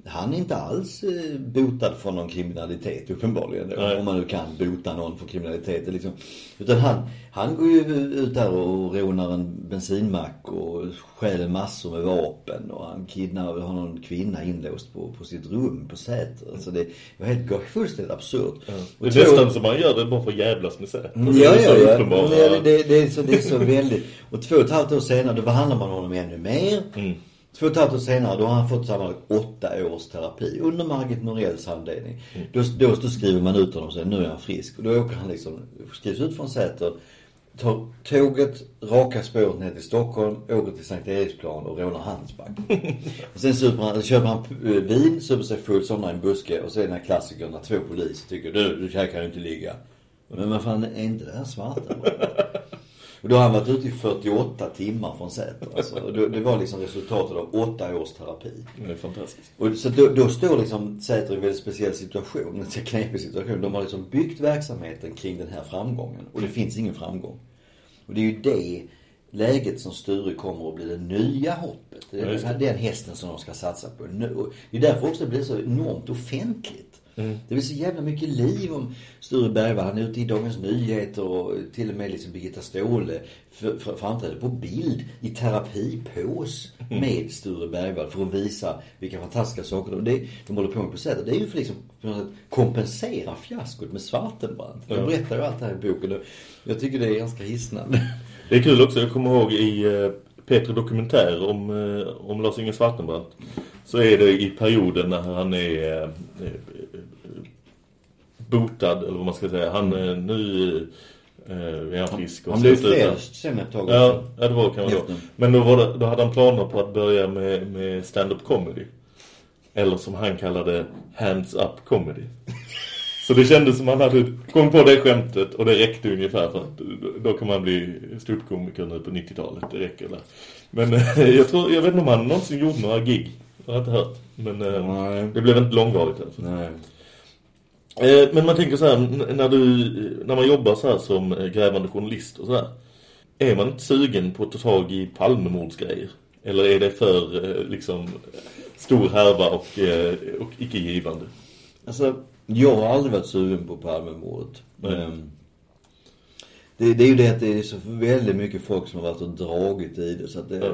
han är inte alls eh, botad från någon kriminalitet uppenbarligen. Då, Nej. om man nu kan bota någon för kriminalitet. Liksom. Utan han, han går ju ut där och rånar en bensinmack och stjäl massor med vapen. Och han kidnappar, har någon kvinna inlåst på, på sitt rum på Säter. Alltså det var helt fullständigt absurt. Det är två- nästan som man gör det bara för att jävlas med Säter. Mm, Ja, är så ja, ja. uppenbara- Det, det, det, är så, det är så väldigt. Och två och ett halvt år senare, då behandlar man honom ännu mer. Mm. Två och ett halvt år senare, då har han fått sammanlagt åtta års terapi under Margit Norells handledning. Då, då, då skriver man ut honom och säger nu är han frisk. Och då åker han liksom, skrivs ut från Säter, tar tåget, raka spåret ner till Stockholm, åker till Sankt Eriksplan och rånar Handelsbanken. och sen super han, köper han vin, super sig full, somnar i en buske och klassikern när två poliser tycker du, du här kan du inte ligga. Men vad fan, är inte det här svarta? Och då har han varit ute i 48 timmar från Säter. Alltså. Då- Det var liksom resultatet av åtta års terapi. Det är fantastiskt. Och så då, då står liksom Säter i en väldigt speciell situation, en knepig situation. De har liksom byggt verksamheten kring den här framgången. Och det finns ingen framgång. Och det är ju det läget som Sture kommer att bli det nya hoppet. Det är den hästen som de ska satsa på. Nu- Det är därför också det blir så enormt offentligt. Det blir så jävla mycket liv om Sture Bergvall. Han är ute i Dagens Nyheter och till och med liksom Birgitta Ståhle för, för, framträder på bild i terapipås med Sture Bergvall för att visa vilka fantastiska saker de, det, de håller på med på sättet. Det är ju för liksom något sätt kompensera fiaskot med Svartenbrandt. Ja. berättar ju allt det här i boken och jag tycker det är ganska hisnande. Det är kul också, jag kommer ihåg i eh, Peter Dokumentär om, eh, om Lars-Inge Svartenbrandt så är det i perioden när han är eh, botad, eller vad man ska säga. Han är nu eh, är han frisk. och Han blev frälst sen ett tag Ja, ja, det var kanske då. Efter. Men då, var det, då hade han planer på att börja med, med stand-up comedy. Eller som han kallade hands up comedy. Så det kändes som han hade kommit på det skämtet och det räckte ungefär för att då kan man bli ståuppkomiker nu på 90-talet. Det räcker där. Men eh, jag tror, jag vet inte om han någonsin gjorde några gig. Jag har inte hört. Men eh, Nej. det blev inte långvarigt i alla fall. Eh, Men man tänker så här, när, du, när man jobbar så här som eh, grävande journalist och så här. Är man inte sugen på att ta tag i Palmemordsgrejer? Eller är det för eh, liksom stor härva och, och icke givande? Alltså, jag har aldrig varit sugen på Palmemordet. Ehm, Det, det är ju det att det är så väldigt mycket folk som har varit och dragit i det så att det... Ja.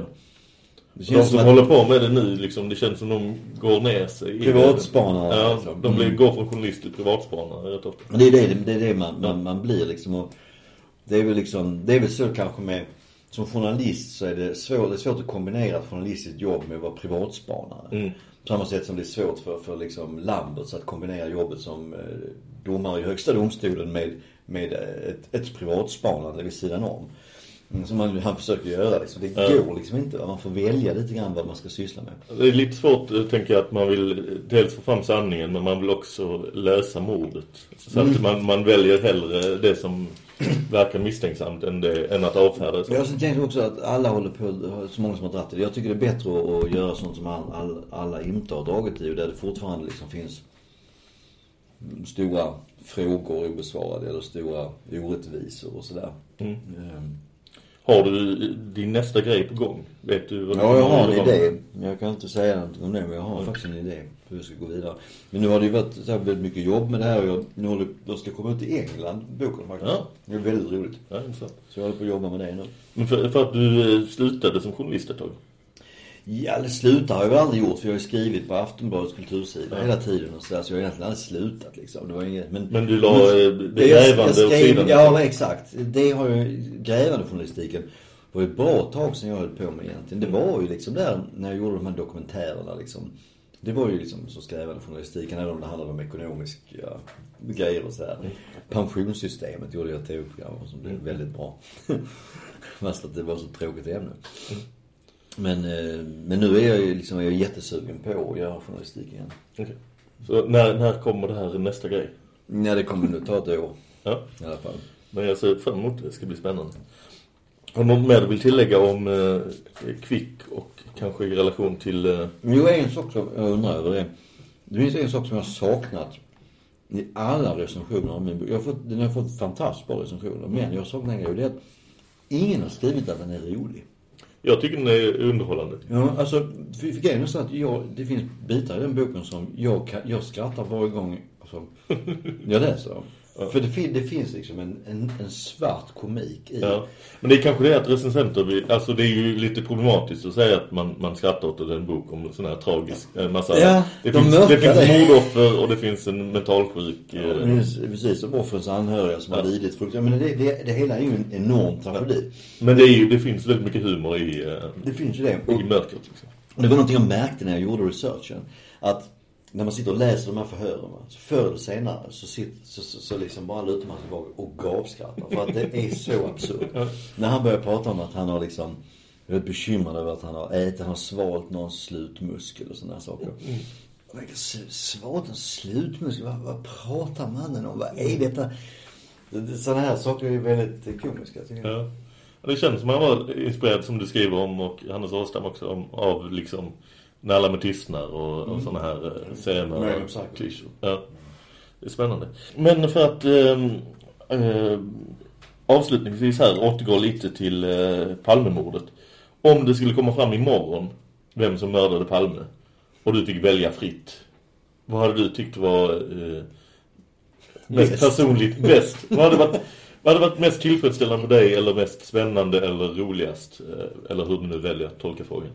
Det De som att- håller på med det nu, liksom, det känns som de går ner sig. Privatspanare, Ja, alltså. de blir, Mm. går från journalist till privatspanare rätt ofta. Men det är det, det, är det man, man, man blir liksom och Det är väl liksom, det är väl så kanske med Som journalist så är det svårt, det är svårt att kombinera ett journalistiskt jobb med att vara privatspanare. Mm. På samma sätt som det är svårt för, för liksom Lamberts att kombinera jobbet som eh, domare i högsta domstolen med, med ett, ett privatspanande vid sidan om. Mm, Som han, han försöker göra liksom. Det Ja. går liksom inte. Man får välja lite grann vad man ska syssla med. Det är lite svårt, eh, tänker jag, att man vill eh, dels få fram sanningen men man vill också lösa mordet. Så att Mm. man, man väljer hellre det som verkar misstänksamt än, det, än att avfärda det. Jag tänker också att alla håller på, så många som har dragit det. Jag tycker det är bättre att, att göra sånt som all, all, alla inte har dragit i och där det fortfarande liksom finns stora frågor obesvarade eller stora orättvisor och sådär. Mm. Ehm, Har du din nästa grej på gång? Vet du vad Ja, jag har en idé. Jag kan inte säga någonting om det men jag har faktiskt en idé hur jag ska gå vidare. Men nu har det ju varit så här väldigt mycket jobb med det här och jag, nu håller, jag ska komma ut i England, boken faktiskt. Ja. Det är väldigt roligt. Ja, intressant. Så jag håller på att jobba med det nu. Men för, för att du eh, slutade som journalist ett tag? Ja, det slutar har jag väl aldrig gjort för jag har ju skrivit på Aftonbladets kultursida Ja. hela tiden och sådär så jag har egentligen aldrig slutat liksom. Det var inget, men... Men du la, eh, det grävande åt sidan. Ja, exakt. Det har ju, grävande journalistiken var ju ett bra tag sedan jag höll på med egentligen. Det var ju liksom där när jag gjorde de här dokumentärerna liksom. Det var ju liksom så skrävande journalistiken, även om det handlade om ekonomiska grejer och sådär. Pensionssystemet gjorde jag tv-program om som blev väldigt bra. Fast att det var så tråkigt ämne. Men, eh, men nu är jag ju liksom, jag är jättesugen på att göra journalistik igen. Okej. Så när, när kommer det här nästa grej? Ja, det kommer nog ta ett år. Ja. I alla fall. Men jag ser fram emot det. Det ska bli spännande. Har du något mer du vill tillägga om eh, Kvick och kanske i relation till... Eh, Jo, en sak som jag undrar över det. Det finns en sak som jag har saknat i alla recensioner av min bok. Jag har fått, den har fått fantastiskt bra recensioner. Men jag har saknat en grej det är att ingen har skrivit att den är rolig jag tycker den är underhållande. Ja, alltså, för, för grejen är så att jag, det finns bitar i den boken som jag, jag skrattar varje gång som jag läser dem. För det, fin, det finns liksom en, en, en svart komik i. Ja. Men det är kanske det att recensenter, alltså det är ju lite problematiskt att säga att man, man skrattar åt en bok om sån här tragisk eh, massa... Ja, det, de finns, det finns mordoffer och det finns en mentalsjuk... eh, Precis, precis som offrens anhöriga som har lidit fruktansvärt. Men det, det, det hela är ju en enorm tragedi. Men det, är det finns väldigt mycket humor i, eh, Det finns ju det. i mörkret. Liksom. Och det var någonting jag märkte när jag gjorde researchen. Att när man sitter och läser de här förhören, så förr eller senare så, sitter, så, så, så liksom bara lutar man sig tillbaka och gapskrattar. För att det är så absurt. När han börjar prata om att han har liksom, är bekymrad över att han har ätit, han har svalt någon slutmuskel och sådana här saker. Jag svalt en slutmuskel? Vad, vad pratar mannen om? Vad är detta? Sådana här saker är väldigt komiska tycker jag. Ja. Det känns som han var inspirerad som du skriver om och Hannes Åstam också om, av liksom när alla med tystnar och, och Mm. sådana här eh, scener Nej, och exakt. Ja. Det är spännande. Men för att eh, eh, avslutningsvis här återgå lite till eh, Palmemordet. Om det skulle komma fram imorgon vem som mördade Palme och du fick välja fritt. Vad hade du tyckt var eh, mest Bäst. personligt bäst? Vad hade varit vad hade varit mest tillfredsställande för dig eller mest spännande eller roligast? eh, Eller hur du nu väljer att tolka frågan.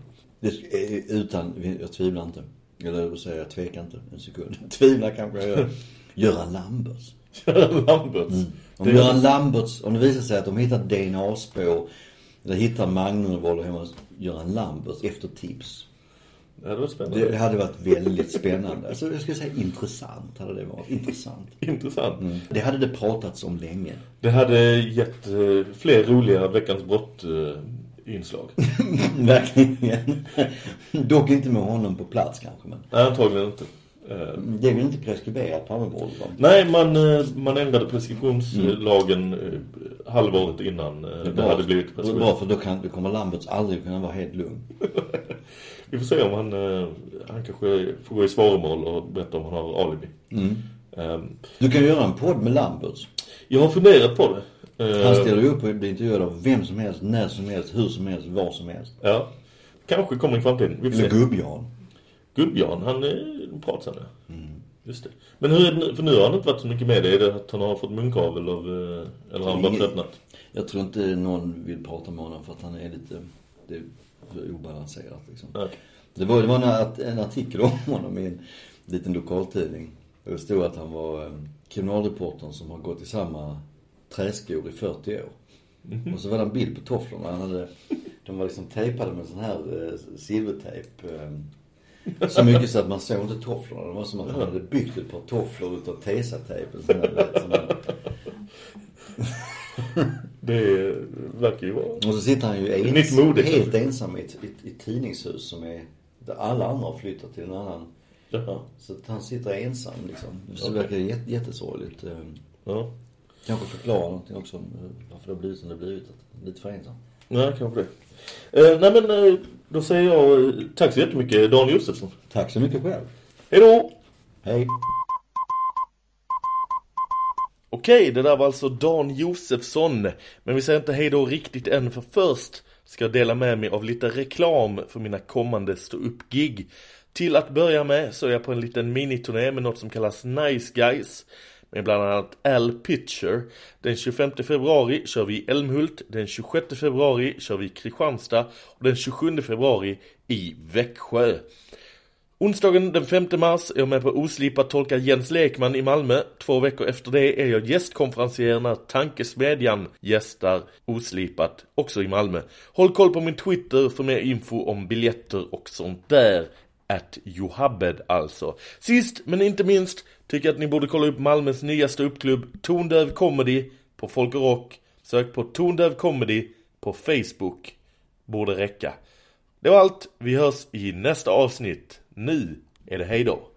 Det, är utan, jag tvivlar inte. Eller jag vill säga, jag tvekar inte en sekund. Tvivlar kanske jag gör. Göran Lamberts. Göran Lamberts? Mm. Om Det- Göran Lamberts, om det visar sig att de hittar DNA-spår eller hittar Magnumvoller hemma hos Göran Lamberts efter tips. Det hade varit spännande. Det hade varit väldigt spännande. Alltså jag skulle säga intressant hade det varit. Intressant. Intressant. Mm. Det hade det pratats om länge. Det hade gett eh, fler roliga Veckans brott-inslag. Verkligen. Dock inte med honom på plats kanske men. Nej, antagligen inte. Eh, Det är väl inte preskriberat Palmemordet? Nej, man, eh, man ändrade preskriptionslagen eh, halvåret innan Det det hade blivit preskription. bra för då, kan, då kommer Lamberts aldrig kunna vara helt lugn. Vi får se om han, han kanske får gå i svaromål och berätta om han har alibi. Mm. Ehm, Du kan göra en podd med Lamberts. Jag har funderat på det. Eh, Han ställer ju upp och blir intervjuad av vem som helst, när som helst, hur som helst, var som helst. Ja. Kanske kommer i framtiden. Vi Eller se. Gubb-Jan. Gubb-Jan, han är pratsam ja. Just det. Men hur är det? För nu har han inte varit så mycket med det. Är det att han har fått munkavel av, eh, eller har han bara tröttnat? Jag tror inte någon vill prata med honom för att han är lite, det är för obalanserat liksom. Nej. Det var, det var en, en artikel om honom i en liten lokaltidning. Det stod att han var eh, kriminalreportern som har gått i samma träskor i 40 år. Och så var det en bild på tofflorna. Han hade, de var liksom tejpade med sån här eh, silvertejp. Eh, så mycket så att man såg inte tofflorna. Det var som att han hade byggt ett par tofflor utav tesatejp. Det verkar ju vara. Och så sitter han ju ens, mode, helt ensam i ett, i, ett- tidningshus som är, där alla andra har flyttat till en annan. Jaha. Så att han sitter ensam liksom. Så det verkar jätte, jättesorgligt. Eh, Ja. Kanske förklara någonting också om eh, varför det har blivit som det har blivit. Lite för ensam. Nej, kanske det. Eh, nej men, eh, då säger jag eh, tack så jättemycket Dan Josefsson. Tack så mycket själv. Hej då! Hej. Okej, det där var alltså Dan Josefsson. Men vi säger inte hej då riktigt än för först ska jag dela med mig av lite reklam för mina kommande stå-upp-gig. Till att börja med så är jag på en liten miniturné med något som kallas Nice Guys med bland annat Al Pitcher. Den 25 februari kör vi i Älmhult, den 26 februari kör vi i Kristianstad och den 27 februari i Växjö. Onsdagen den 5 mars är jag med på Oslipat tolka Jens Lekman i Malmö. Två veckor efter det är jag gästkonferencier när Tankesmedjan gästar Oslipat, också i Malmö. Håll koll på min Twitter för mer info om biljetter och sånt där. At Johabed alltså. Sist men inte minst tycker att ni borde kolla upp Malmös nya ståuppklubb, Tondöv Comedy på Folk och Rock. Sök på Tondöv Comedy på Facebook. Borde räcka. Det var allt. Vi hörs i nästa avsnitt. Nu är det hejdå.